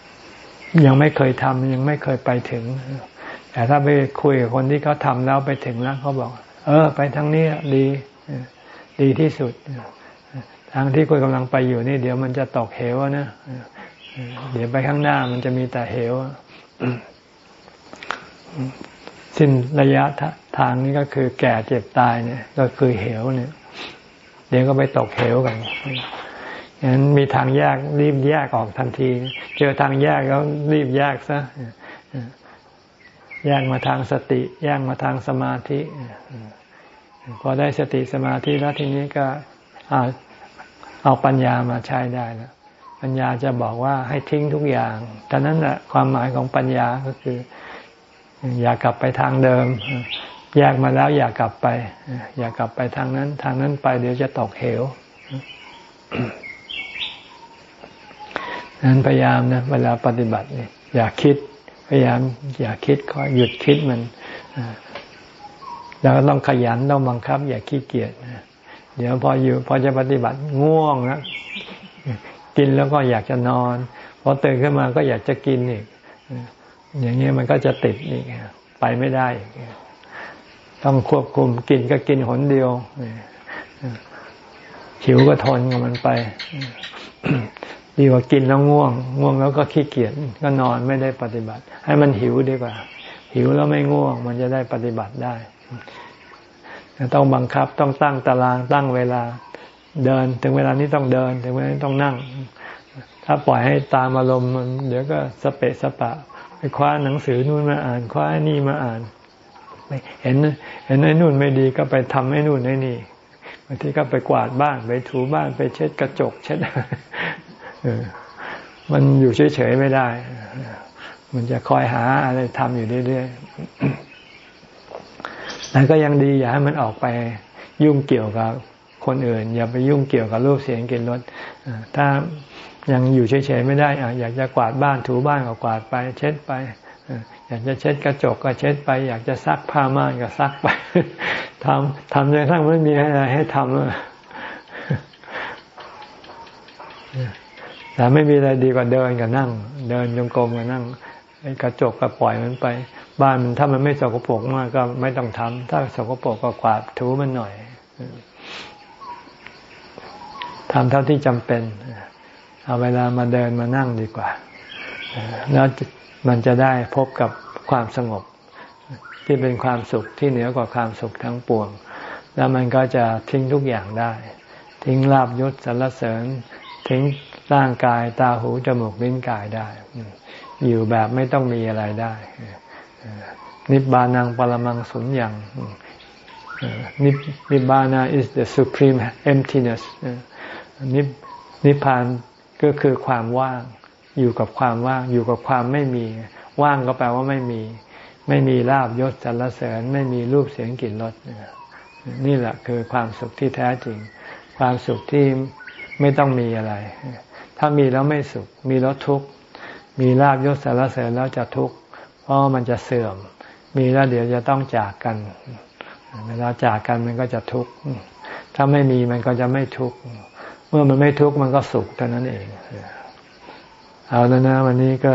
ำยังไม่เคยทำยังไม่เคยไปถึง แต่ถ้าไปคุยกับคนที่เขาทำแล้วไปถึงแล้วเขาบอก เออ ไปทางนี้ดีดีที่สุดทางที่คุณกำลังไปอยู่นี่ เดี๋ยวมันจะตกเหวนะเดี๋ยวไปข้างหน้ามันจะมีแต่เหว สิ้นระยะทางนี้ก็คือแก่เจ็บตายเนี่ย ก็คือเหวเนี่ย เดี๋ยวก็ไปตกเหวกันฉะนั้นมีทางแยกรีบแยกออกทันที เจอทางแยกแล้วรีบแยกซะแยกมาทางสติ แยกมาทางสมาธิพอได้สติสมาธิแล้วทีนี้ก็เอาเอาปัญญามาใช้ได้แล้วปัญญาจะบอกว่าให้ทิ้งทุกอย่างดังนั้นแหละความหมายของปัญญาก็คือ อย่ากลับไปทางเดิม แยกมาแล้วอย่ากลับไป อย่ากลับไปทางนั้น ทางนั้นไปเดี๋ยวจะตกเหวนั้นพยายามนะเวลาปฏิบัติเนี่ยอย่าคิด พยายาม อย่าคิดคอยหยุดคิดมันแล้วก็ต้องขยันต้องบังคับ อย่าขี้เกียจเดี๋ยวพออยู่ พอจะปฏิบัติง่วงแล้วกินแล้วก็อยากจะนอนพอตื่นขึ้นมาก็อยากจะกินอีก อย่างนี้ยมันก็จะติดอีกไปไม่ได้ ต้องควบคุมกินก็กินหนเดียวหิวก็ทนกับมันไป ดีกว่ากินแล้วง่วง ง่วงแล้วก็ขี้เกียจก็นอนไม่ได้ปฏิบัติ ให้มันหิวดีกว่า หิวแล้วไม่ง่วง มันจะได้ปฏิบัติได้ต้องบังคับต้องตั้งตารางตั้งเวลาเดิน ถึงเวลานี้ต้องเดิน ถึงเวลานี้ต้องนั่ง ถ้าปล่อยให้ตามอารมณ์มันเดี๋ยวก็สเปะสปะ คว้าหนังสือนู่นมาอ่าน คว้านี่มาอ่าน เห็นเห็นไอ้นู่นไม่ดีก็ไปทำไอ้นู่นไอ้นี่บางทีก็ไปกวาดบ้านไปถูบ้านไปเช็ดกระจก เช็ดมันอยู่เฉยๆไม่ได้ มันจะคอยหาอะไรทำอยู่เรื่อยๆแต่ก็ยังดีอย่าให้มันออกไปยุ่งเกี่ยวกับคนอื่น อย่าไปยุ่งเกี่ยวกับรูปเสียงกลิ่นรสถ้า ยังอยู่เฉยๆไม่ได้ออยากจะกวาดบ้านถูบ้านก็กวาดไป เช็ดไปอยากจะเช็ดกระจกก็เช็ดไป อยากจะซักผ้าม่านก็ซักไปทำทำจนกระทั่งไม่มีอะไรให้ทำเลยแต่ไม่มีอะไรดีกว่าเดินกับนั่ง เดินยงกรมกับนั่งกระจกก็ปล่อยมันไป บ้านมันถ้ามันไม่สกปรกมากก็ไม่ต้องทำถ้าสกปรกก็กวาดถูมันหน่อยทำเท่าที่จำเป็น เอาเวลามาเดินมานั่งดีกว่า แล้วมันจะได้พบกับความสงบ ที่เป็นความสุขที่เหนือกว่าความสุขทั้งปวง แล้วมันก็จะทิ้งทุกอย่างได้ ทิ้งลาบยศสรรเสริญ ทิ้งร่างกายตาหูจมูกลิ้นกายได้ อยู่แบบไม่ต้องมีอะไรได้ นิบานังปรมังสุญญ์นิบานา is the supreme emptiness นินิพาน ก็คือความว่าง อยู่กับความว่าง อยู่กับความไม่มี ว่างก็แปลว่าไม่มี ไม่มีลาบยศสรรเสริญ ไม่มีรูปเสียงกลิ่นรสนี่แหละคือความสุขที่แท้จริง ความสุขที่ไม่ต้องมีอะไร ถ้ามีแล้วไม่สุข มีแล้วทุกข์ มีลาบยศสารเสริญแล้วจะทุกข์ เพราะมันจะเสื่อม มีแล้วเดี๋ยวจะต้องจากกัน เวลาจากกันมันก็จะทุกข์ ถ้าไม่มีมันก็จะไม่ทุกข์ มื่อมันไม่ทุกข์มันก็สุขเท่านั้นเอง เอาแล้วนะวันนี้ก็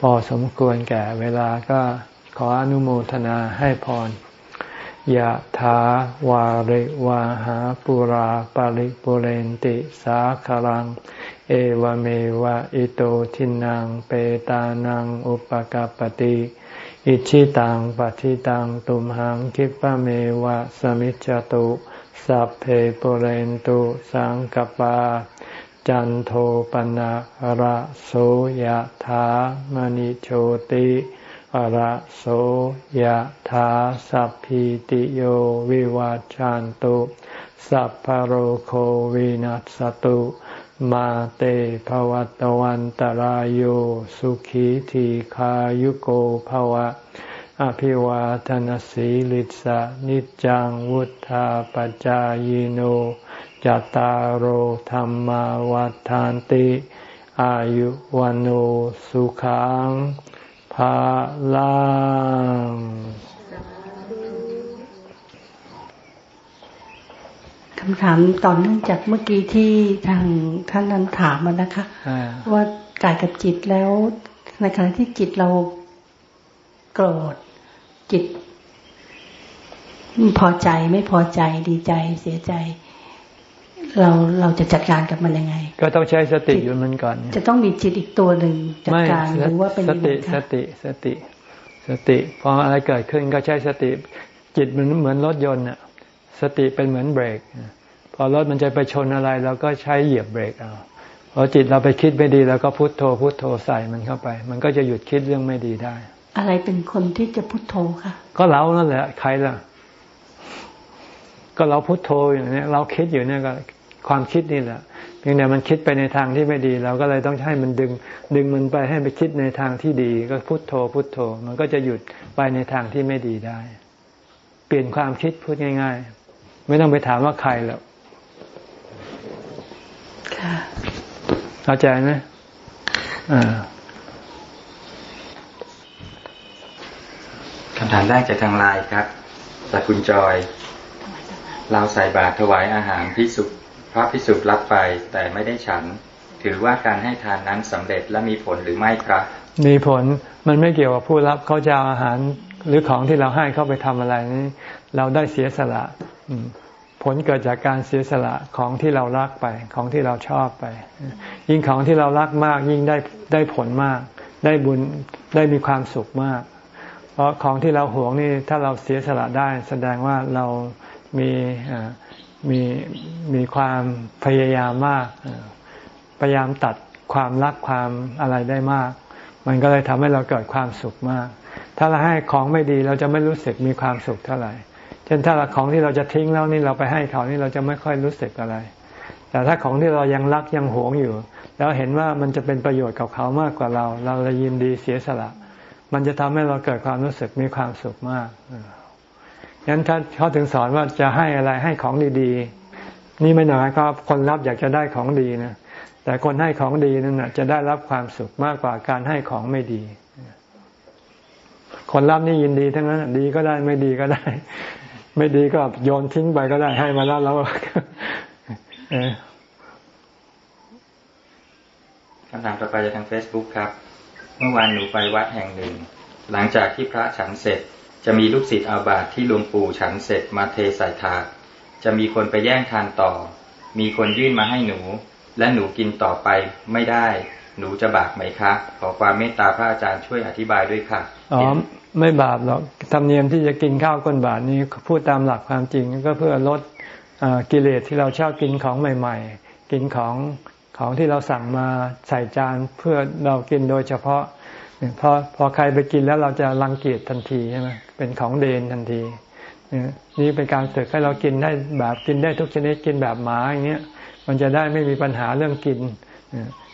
พอสมควรแก่เวลาก็ขออนุโมทนาให้พรยะถาวาริวาหาปุราปาริปุเรนติสาคารัง เอวเมวะอิโตทินังเปตานังอุปกาปติ อิชิตังปฏิตังตุมหังคิปะเมวะสมิจจตุ สัพเพปุเรนตุสังกปา จันโทปนะระโสยะถามณิโชติระโสยธาสัพพิติโยวิวัจจันตุ สัพพโรโควินัสตุมาเตภวัตวันตารโยสุขีทีขายุโกภวะ อภิวาทนสีลิสะนิจังวุธาปจายโนจตารโหธรรมวัฏานติ อายุวันโอสุขังภาลังคำถามตอนเนื่องจากเมื่อกี้ที่ทางท่านนั้นถามมานะคะ ว่ากายกับจิตแล้ว ในขณะที่จิตเราโกรธ จิต พอใจไม่พอใจดีใจเสียใจ เราเราจะจัดการกับมันยังไง ก็ต้องใช้สติหยุดมันก่อน จะต้องมีจิตอีกตัวหนึ่งจัดการหรือว่าเป็นสติสติสติสติพออะไรเกิดขึ้นก็ใช้สติจิตมันเหมือนรถยนต์อะสติเป็นเหมือนเบรกพอรถมันจะไปชนอะไรเราก็ใช้เหยียบเบรกเอาพอจิตเราไปคิดไม่ดีเราก็พุโทโธพุโทโธใส่มันเข้าไป มันก็จะหยุดคิดเรื่องไม่ดีได้ อะไรเป็นคนที่จะพุโทโธคะก็เรานั่นแหละ ใครล่ะ ก็เราพุโทโธอยู่เนี่ย เราคิดอยู่เนี่ยก็ความคิดนี่แหละเพียงแต่มันคิดไปในทางที่ไม่ดี เราก็เลยต้องให้มันดึง ดึงมันไปให้ไปคิดในทางที่ดี ก็พุโทโธ พุโทโธ มันก็จะหยุดไปในทางที่ไม่ดีได้ เปลี่ยนความคิดพูดง่าย ๆ ไม่ต้องไปถามว่าใครหรอกค่ะเข้าใจไหมอ่า คำถามแรกจากทางไลน์ครับจากคุณจอย เราใส่บาตรถวายอาหารพิสุพระพิสุรับไปแต่ไม่ได้ฉัน ถือว่าการให้ทานนั้นสำเร็จและมีผลหรือไม่ครับ มีผลมันไม่เกี่ยวกับผู้รับเขาจะเอาอาหารหรือของที่เราให้เข้าไปทำอะไรนี่เราได้เสียสละผลเกิดจากการเสียสละของที่เรารักไป ของที่เราชอบไป ยิ่งของที่เรารักมาก ยิ่งได้ได้ผลมาก ได้บุญได้มีความสุขมาก เพราะของที่เราหวงนี่ถ้าเราเสียสละได้ แสดงว่าเรามีมีมีความพยายามมาก พยายามตัดความรักความอะไรได้มาก มันก็เลยทำให้เราเกิดความสุขมาก ถ้าเราให้ของไม่ดีเราจะไม่รู้สึกมีความสุขเท่าไหร่ เช่นถ้าของที่เราจะทิ้งแล้วนี่เราไปให้เขานี่เราจะไม่ค่อยรู้สึกอะไร แต่ถ้าของที่เรายังรักยังหวงอยู่ แล้วเห็นว่ามันจะเป็นประโยชน์กับเขามากกว่าเรา เราเลยยินดีเสียสละ มันจะทำให้เราเกิดความรู้สึกมีความสุขมากงั้นถ้าเขาถึงสอนว่าจะให้อะไรให้ของดีๆ นี่ไม่หน่อยก็คนรับอยากจะได้ของดีนะแต่คนให้ของดีนั่นจะได้รับความสุขมากกว่าการให้ของไม่ดี คนรับนี่ยินดีทั้งนั้นดีก็ได้ไม่ดีก็ได้ ไม่ดีก็โยนทิ้งไปก็ได้ให้มาแล้วแล้วคำถามต่อไปจากทางเฟซบุ๊กครับ เมื่อวานหนูไปวัดแห่งหนึ่ง หลังจากที่พระฉันเสร็จ จะมีลูกศิษย์อาบาตที่หลวงปู่ฉันเสร็จมาเทใส่ถาดจะมีคนไปแย่งทานต่อ มีคนยื่นมาให้หนู และหนูกินต่อไปไม่ได้ หนูจะบาปไหมคะ ขอความเมตตาพระอาจารย์ช่วยอธิบายด้วยค่ะอ๋อไม่บาปหรอกธรรมเนียมที่จะกินข้าวก้นบาทนี้พูดตามหลักความจริงก็เพื่อลดกิเลสที่เราชอบกินของใหม่ ๆ กินของ ของที่เราสั่งมาใส่จานเพื่อเรากินโดยเฉพาะพอพอใครไปกินแล้วเราจะรังเกียจทันทีใช่ไหมเป็นของเดนทันทีนี่เป็นการฝึกให้เรากินได้แบบกินได้ทุกชนิดกินแบบหมาอย่างเงี้ยมันจะได้ไม่มีปัญหาเรื่องกิน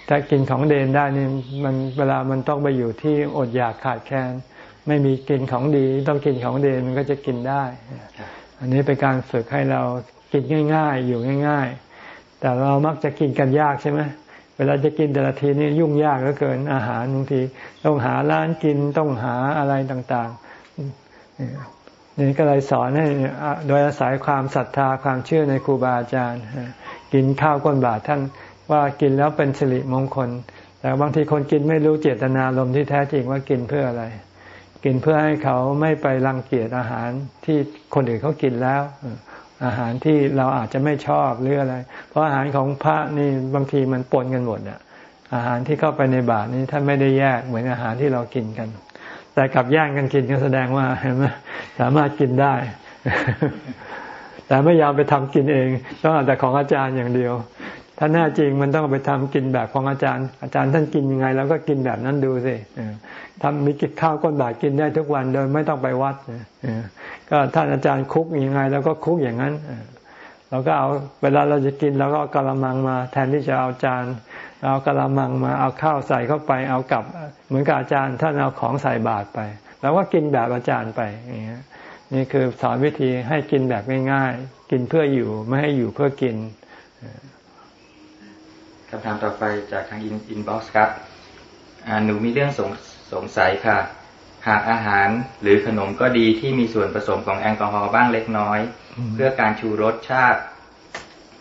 ถ้ากินของเดนได้นี่มันเวลามันต้องไปอยู่ที่อดอยากขาดแคลนไม่มีกินของดีต้องกินของเดนมันก็จะกินได้ อันนี้เป็นการฝึกให้เรากินง่าย ๆ อยู่ง่าย ๆ แต่เรามักจะกินกันยากใช่ไหมเวลาจะกินแต่ละทีนี่ยุ่งยากเหลือเกินอาหารบางทีต้องหาร้านกินต้องหาอะไรต่างๆนี่ก็เลยสอนให้โดยอาศัยความศรัทธาความเชื่อในครูบาอาจารย์ กินข้าวก้นบาทท่านว่ากินแล้วเป็นสิริมงคล แต่บางทีคนกินไม่รู้เจตนาลมที่แท้จริงว่ากินเพื่ออะไร กินเพื่อให้เขาไม่ไปรังเกียจอาหารที่คนอื่นเขากินแล้ว อาหารที่เราอาจจะไม่ชอบหรืออะไร เพราะอาหารของพระนี่บางทีมันปนกันหมดอะอาหารที่เข้าไปในบาตรนี้ท่านไม่ได้แยกเหมือนอาหารที่เรากินกัน แต่กลับแย่งกันกินก็แสดงว่าเห็นไหมสามารถกินได้ แต่ไม่ยอมไปทำกินเองต้องเอาแต่ของอาจารย์อย่างเดียว ถ้าแน่จริงมันต้องไปทำกินแบบของอาจารย์ อาจารย์ท่านกินยังไงเราก็กินแบบนั้นดูสิทำมีกินข้าวก้นบาทกินได้ทุกวันโดยไม่ต้องไปวัดก็ท่านอาจารย์คุกยังไงเราก็คุกอย่างนั้นเราก็เอาเวลาเราจะกินเราก็เอากระมังมา แทนที่จะเอาจานเอากระมังมาเอาข้าวใส่เข้าไปเอากับ เหมือนกับอาจารย์ท่านเอาของใส่บาตรไปเราก็กินแบบอาจารย์ไปอย่างเงี้ยนี่คือสอนวิธีให้กินแบบง่ายๆ กินเพื่ออยู่ไม่ให้อยู่เพื่อกินคำถามต่อไปจากทาง inbox ครับหนูมีเรื่องสงสงสัยค่ะ หากอาหารหรือขนมก็ดีที่มีส่วนผสมของแอลกอฮอล์บ้างเล็กน้อย เพื่อการชูรสชาติ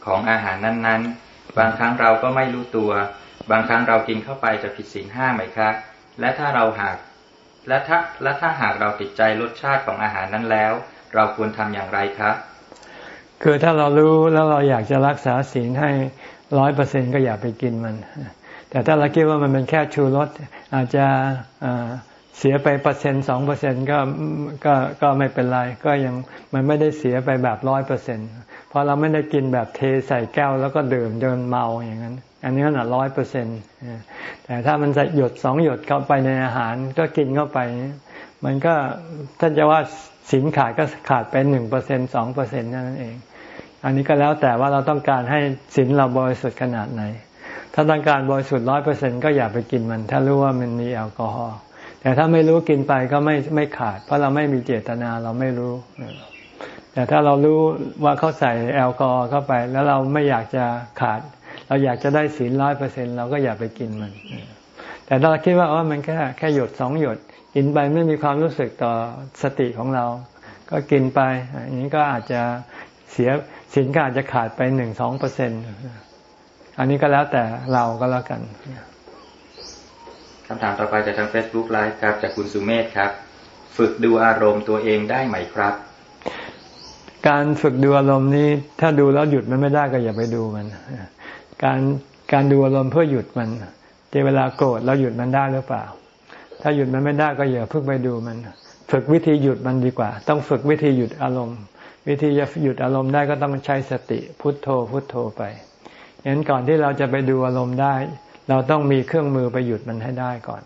ของอาหารนั้น ๆ บางครั้งเราก็ไม่รู้ตัว บางครั้งเรากินเข้าไปจะผิดศีลห้าไหมคะ และถ้าเราหากและถ้าและถ้าหากเราติดใจรสชาติของอาหารนั้นแล้ว เราควรทำอย่างไรครับคือถ้าเรารู้แล้วเราอยากจะรักษาศีลให้ ร้อยเปอร์เซ็นก็อย่าไปกินมัน แต่ถ้าเราคิดว่ามันเป็นแค่ชูรสอาจจะเสียไปเปอร์เซ็นต์สองเปอร์เซ็นก็ก็ก็ไม่เป็นไร ก็ยังมันไม่ได้เสียไปแบบร้อยเปอร์เซ็นเพราะเราไม่ได้กินแบบเทใส่แก้วแล้วก็ดื่มเดินเมาอย่างนั้น อันนี้น่ะร้อยเปอร์เซ็นตแต่ถ้ามันจะหยดสองหยดเข้าไปในอาหารก็กินเข้าไป มันก็ท่านจะว่าสินขาดก็ขาดไปหนึ่งเปอร์เซ็นสองเปอร์เซ็นต์นั่นเอง อันนี้ก็แล้วแต่ว่าเราต้องการให้สินเราบริสุทธิ์ขนาดไหน ถ้าต้องการบริสุทธิ์ร้อยเปอร์เซ็นก็อย่าไปกินมัน ถ้ารู้ว่ามันมีแอลกอฮอล์แต่ถ้าไม่รู้กินไปก็ไม่ไม่ขาด เพราะเราไม่มีเจตนาเราไม่รู้ แต่ถ้าเรารู้ว่าเขาใส่แอลกอฮอล์เข้าไป แล้วเราไม่อยากจะขาด เราอยากจะได้ศีลร้อยเปอร์เซ็นเราก็อย่าไปกินมัน แต่ถ้าเราคิดว่าอ๋อมันแค่แค่หยดสองหยดกินไปไม่มีความรู้สึกต่อสติของเรา ก็กินไปอย่างนี้ก็อาจจะเสีย สินก็อาจจะขาดไปหนึ่งสองเปอร์เซ็นอันนี้ก็แล้วแต่เราก็แล้วกันคำถามต่อไปจากทาง Facebook Live ครับ จากคุณสุเมธครับ ฝึกดูอารมณ์ตัวเองได้ไหมครับ การฝึกดูอารมณ์นี้ ถ้าดูแล้วหยุดมันไม่ได้ก็อย่าไปดูมัน การการดูอารมณ์เพื่อหยุดมันที่เวลาโกรธเราหยุดมันได้หรือเปล่า ถ้าหยุดมันไม่ได้ก็อย่าเพิ่งไปดูมัน ฝึกวิธีหยุดมันดีกว่า ต้องฝึกวิธีหยุดอารมณ์ วิธีจะหยุดอารมณ์ได้ก็ต้องใช้สติพุทโธพุทโธไปงั้นก่อนที่เราจะไปดูอารมณ์ได้ เราต้องมีเครื่องมือไปหยุดมันให้ได้ก่อน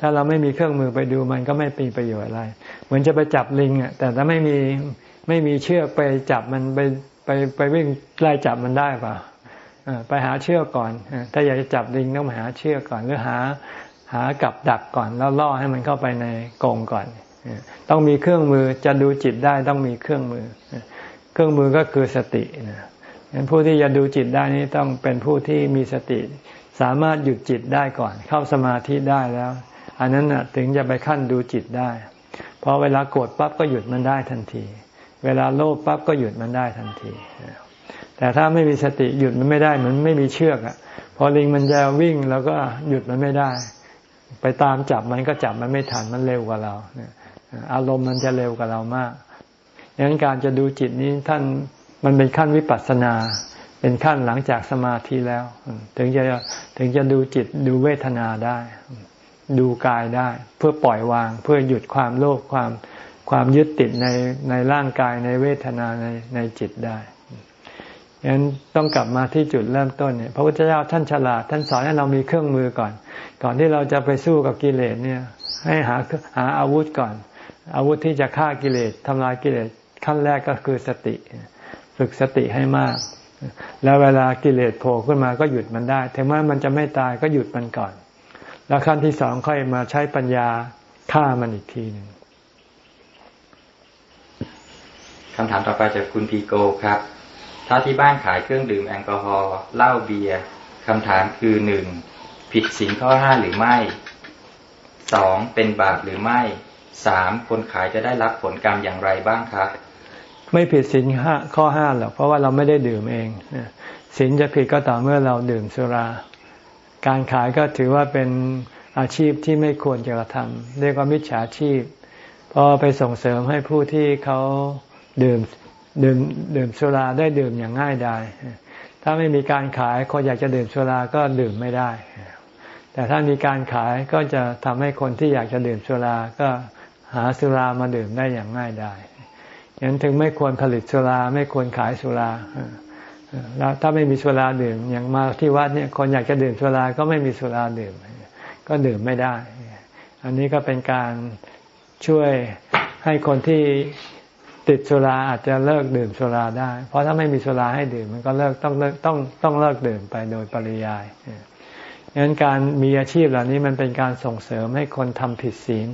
ถ้าเราไม่มีเครื่องมือไปดูมันก็ไม่มีประโยชน์อะไร เหมือนจะไปจับลิงอะแต่ถ้าไม่มีไม่มีเชือกไปจับมันไปไปไปวิ่งไล่จับมันได้ป่ะไปหาเชือกก่อน ถ้าอยากจะจับลิงต้องหาเชือกก่อนหรือหาหากับดักก่อน แล้วล่อให้มันเข้าไปในกรงก่อน ต้องมีเครื่องมือจะดูจิตได้ต้องมีเครื่องมือ เครื่องมือก็คือสตินะผู้ที่จะดูจิตได้นี้ต้องเป็นผู้ที่มีสติ สามารถหยุดจิตได้ก่อน เข้าสมาธิได้แล้ว อันนั้นนะถึงจะไปขั้นดูจิตได้พอเวลาโกรธปั๊บก็หยุดมันได้ทันที เวลาโลภปั๊บก็หยุดมันได้ทันที แต่ถ้าไม่มีสติหยุดมันไม่ได้เหมือนไม่มีเชือกอะ พอลิงมันจะวิ่งแล้วก็หยุดมันไม่ได้ ไปตามจับมันก็จับมันไม่ทันมันเร็วกว่าเรา อารมณ์มันจะเร็วกว่าเรามากดังนั้นการจะดูจิตนี้ท่านมันเป็นขั้นวิปัสสนา เป็นขั้นหลังจากสมาธิแล้ว ถึงจะถึงจะดูจิตดูเวทนาได้ ดูกายได้ เพื่อปล่อยวาง เพื่อหยุดความโลภความความยึดติดในในร่างกายในเวทนาในในจิตได้ยันต้องกลับมาที่จุดเริ่มต้นเนี่ยพระพุทธเจ้าท่านฉลาดท่านสอนให้เรามีเครื่องมือก่อน ก่อนที่เราจะไปสู้กับกิเลสเนี่ย ให้หาหาอาวุธก่อน อาวุธที่จะฆ่ากิเลสทำลายกิเลสขั้นแรกก็คือสติ ฝึกสติให้มาก แล้วเวลากิเลสโผล่ขึ้นมาก็หยุดมันได้ ถึงแม้มันจะไม่ตายก็หยุดมันก่อน แล้วขั้นที่สองค่อยมาใช้ปัญญาฆ่ามันอีกทีหนึ่งคำถามต่อไปจากคุณพีโกครับ ถ้าที่บ้านขายเครื่องดื่มแอลกอฮอล์เหล้าเบียร์คำถามคือหนึ่งผิดศีลข้อห้าหรือไม่สองเป็นบาปหรือไม่ สามคนขายจะได้รับผลกรรมอย่างไรบ้างครับไม่ผิดศีลห้าข้อห้าหรอกเพราะว่าเราไม่ได้ดื่มเองศีลจะผิดก็ต่อเมื่อเราดื่มสุรา การขายก็ถือว่าเป็นอาชีพที่ไม่ควรจะกระทำเรียกว่ามิจฉาชีพพอไปส่งเสริมให้ผู้ที่เขาดื่มดื่มดื่มสุราได้ดื่มอย่างง่ายดายถ้าไม่มีการขายคนอยากจะดื่มสุราก็ดื่มไม่ได้ แต่ถ้ามีการขายก็จะทำให้คนที่อยากจะดื่มสุราก็ หาสุรามาดื่มได้อย่างง่ายดายฉะนั้นถึงไม่ควรผลิตสุรา ไม่ควรขายสุราแล้วถ้าไม่มีสุราดื่มอย่างมาที่วัดเนี่ยคนอยากจะดื่มสุราก็ไม่มีสุราดื่ม ก็ดื่มไม่ได้ อันนี้ก็เป็นการช่วยให้คนที่ติดสุราอาจจะเลิกดื่มสุราได้ เพราะถ้าไม่มีสุราให้ดื่มมันก็เลิกต้องเลิกต้องต้องเลิกดื่มไปโดยปริยายงั้นการมีอาชีพเหล่านี้มันเป็นการส่งเสริมให้คนทำผิดศีล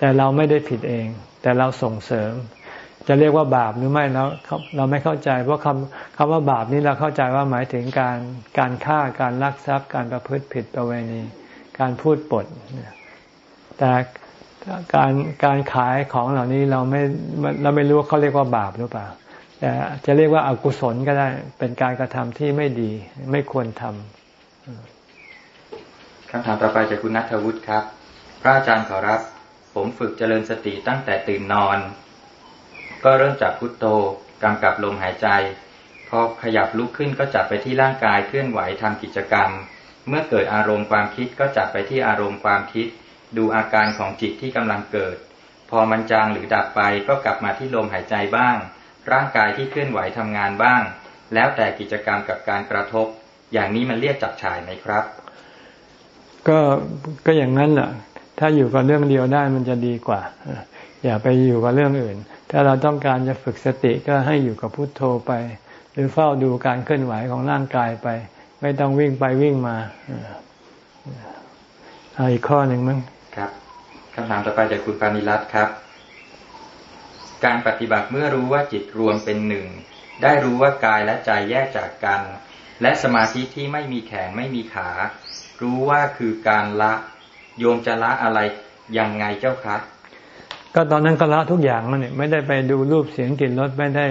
แต่เราไม่ได้ผิดเอง แต่เราส่งเสริม จะเรียกว่าบาปหรือไม่เราเราไม่เข้าใจเพราะคำคำว่าบาปนี้เราเข้าใจว่าหมายถึงการการฆ่าการลักทรัพย์ การประพฤติผิดประเวณี การพูดปด แต่การการขายของเหล่านี้เราไม่เราไม่รู้ว่าเขาเรียกว่าบาปหรือเปล่าแต่จะเรียกว่าอากุศลก็ได้เป็นการกระทำที่ไม่ดี ไม่ควรทำคำถามต่อไปจากคุณนัทวุฒิครับ พระอาจารย์ขอรับ ผมฝึกเจริญสติตั้งแต่ตื่นนอน ก็เริ่มจากพุทโธกำกับลมหายใจ พอขยับลุกขึ้นก็จับไปที่ร่างกายเคลื่อนไหวทำกิจกรรม เมื่อเกิดอารมณ์ความคิดก็จับไปที่อารมณ์ความคิด ดูอาการของจิตที่กำลังเกิด พอมันจางหรือดับไปก็กลับมาที่ลมหายใจบ้าง ร่างกายที่เคลื่อนไหวทำงานบ้าง แล้วแต่กิจกรรมกับการกระทบ อย่างนี้มันเรียกจับฉายไหมครับ ก็ก็อย่างนั้นแหละ ถ้าอยู่กับเรื่องเดียวได้มันจะดีกว่า อย่าไปอยู่กับเรื่องอื่น ถ้าเราต้องการจะฝึกสติก็ให้อยู่กับพุโทโธไป หรือเฝ้าดูการเคลื่อนไหวของร่างกายไป ไม่ต้องวิ่งไปวิ่งมาเอาอีกข้อหนึ่งมั้งครับคำถามต่อไปจากคุณปานิรัตครับ การปฏิบัติเมื่อรู้ว่าจิตรวมเป็นหนึ่ง ได้รู้ว่ากายและใจแยกจากกัน และสมาธิที่ไม่มีแขนไม่มีขา รู้ว่าคือการละ โยมจะละอะไรยังไงเจ้าคะก็ตอนนั้นก็ละทุกอย่างมันเนี่ยไม่ได้ไปดูรูปเสียงกลิ่นรสไม่ได้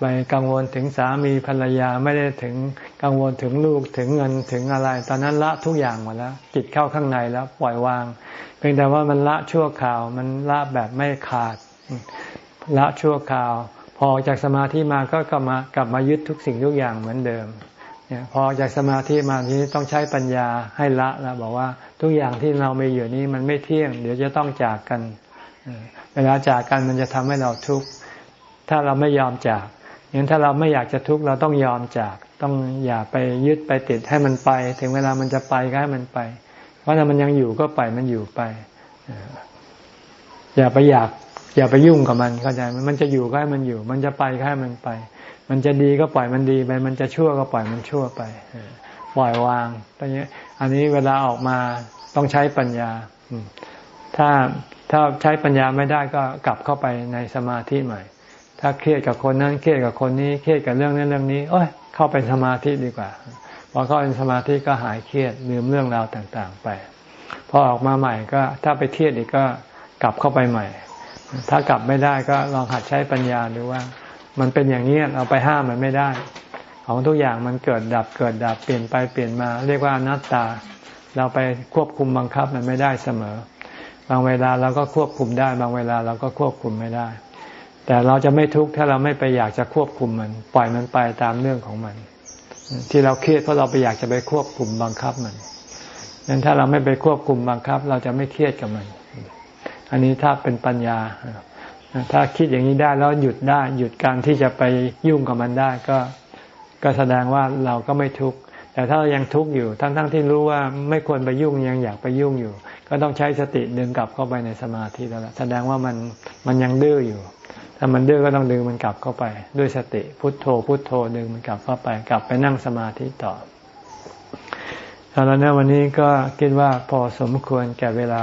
ไปกังวลถึงสามีภรรยาไม่ได้ถึงกังวลถึงลูกถึงเงินถึงอะไร ตอนนั้นละทุกอย่างหมดแล้ว จิตเข้าข้างในแล้วปล่อยวาง เพียงแต่ว่ามันละชั่วคราว มันละแบบไม่ขาด ละชั่วคราว พอจากสมาธิมาก็กลับมากลับมายึดทุกสิ่งทุกอย่างเหมือนเดิม เนี่ยพอจากสมาธิมาทีนี้ต้องใช้ปัญญาให้ละแล้วบอกว่าทุกอย่างที่เรามีอยู่นี้มันไม่เที่ยง เดี๋ยวจะต้องจากกัน เวลาจากกันมันจะทำให้เราทุกข์ถ้าเราไม่ยอมจากอย่างถ้าเราไม่อยากจะทุกข์เราต้องยอมจาก ต้องอย่าไปยึดไปติดให้มันไป ถึงเวลามันจะไปก็ให้มันไป เพราะถ้ามันยังอยู่ก็ไปมันอยู่ไป อย่าไปอยาก อย่าไปยุ่งกับมันเข้าใจมันจะอยู่ก็ให้มันอยู่ มันจะไปก็ให้มันไป มันจะดีก็ปล่อยมันดีไป มันจะชั่วก็ปล่อยมันชั่วไปปล่อยวางตอนนี้อันนี้เวลาออกมาต้องใช้ปัญญาถ้าถ้าใช้ปัญญาไม่ได้ก็กลับเข้าไปในสมาธิใหม่ ถ้าเครียดกับคนนั้นเครียดกับคนนี้เครียดกับเรื่องนั้นเรื่องนี้โอ้ยเข้าไปสมาธิดีกว่าพอเข้าเป็นสมาธิก็หายเครียดลืมเรื่องราวต่างๆ ไปพอออกมาใหม่ก็ถ้าไปเครียดอีกก็กลับเข้าไปใหม่ ถ้ากลับไม่ได้ก็ลองหัดใช้ปัญญาดูว่า มันเป็นอย่างนี้เราไปห้ามมันไม่ได้ ของทุกอย่างมันเกิดดับเกิดดับเปลี่ยนไปเปลี่ยนมา เรียกว่านัตตา เราไปควบคุมบังคับมันไม่ได้เสมอ บางเวลาเราก็ควบคุมได้ บางเวลาเราก็ควบคุมไม่ได้ แต่เราจะไม่ทุกข์ถ้าเราไม่ไปอยากจะควบคุมมัน ปล่อยมันไปตามเรื่องของมัน ที่เราเครียดเพราะเราไปอยากจะไปควบคุมบังคับมันนั้นถ้าเราไม่ไปควบคุมบังคับ เราจะไม่เครียดกับมัน อันนี้ถ้าเป็นปัญญา ถ้าคิดอย่างนี้ได้แล้วหยุดได้ หยุดการที่จะไปยุ่งกับมันได้ก็ ก็แสดงว่าเราก็ไม่ทุกข์แต่ถ้ายังทุกข์อยู่ทั้งๆทที่รู้ว่าไม่ควรไปยุ่งยังอยากไปยุ่งอยู่ ก็ต้องใช้สติดึงกลับเข้าไปในสมาธิแล้วแสดงว่ามันมันยังดื้ออยู่ ถ้ามันดื้อก็ต้องดึงมันกลับเข้าไป ด้วยสติพุทโธ พุทโธดึงมันกลับเข้าไป กลับไปนั่งสมาธิต่อเอาแล้วนะวันนี้ก็คิดว่าพอสมควรแก่เวลา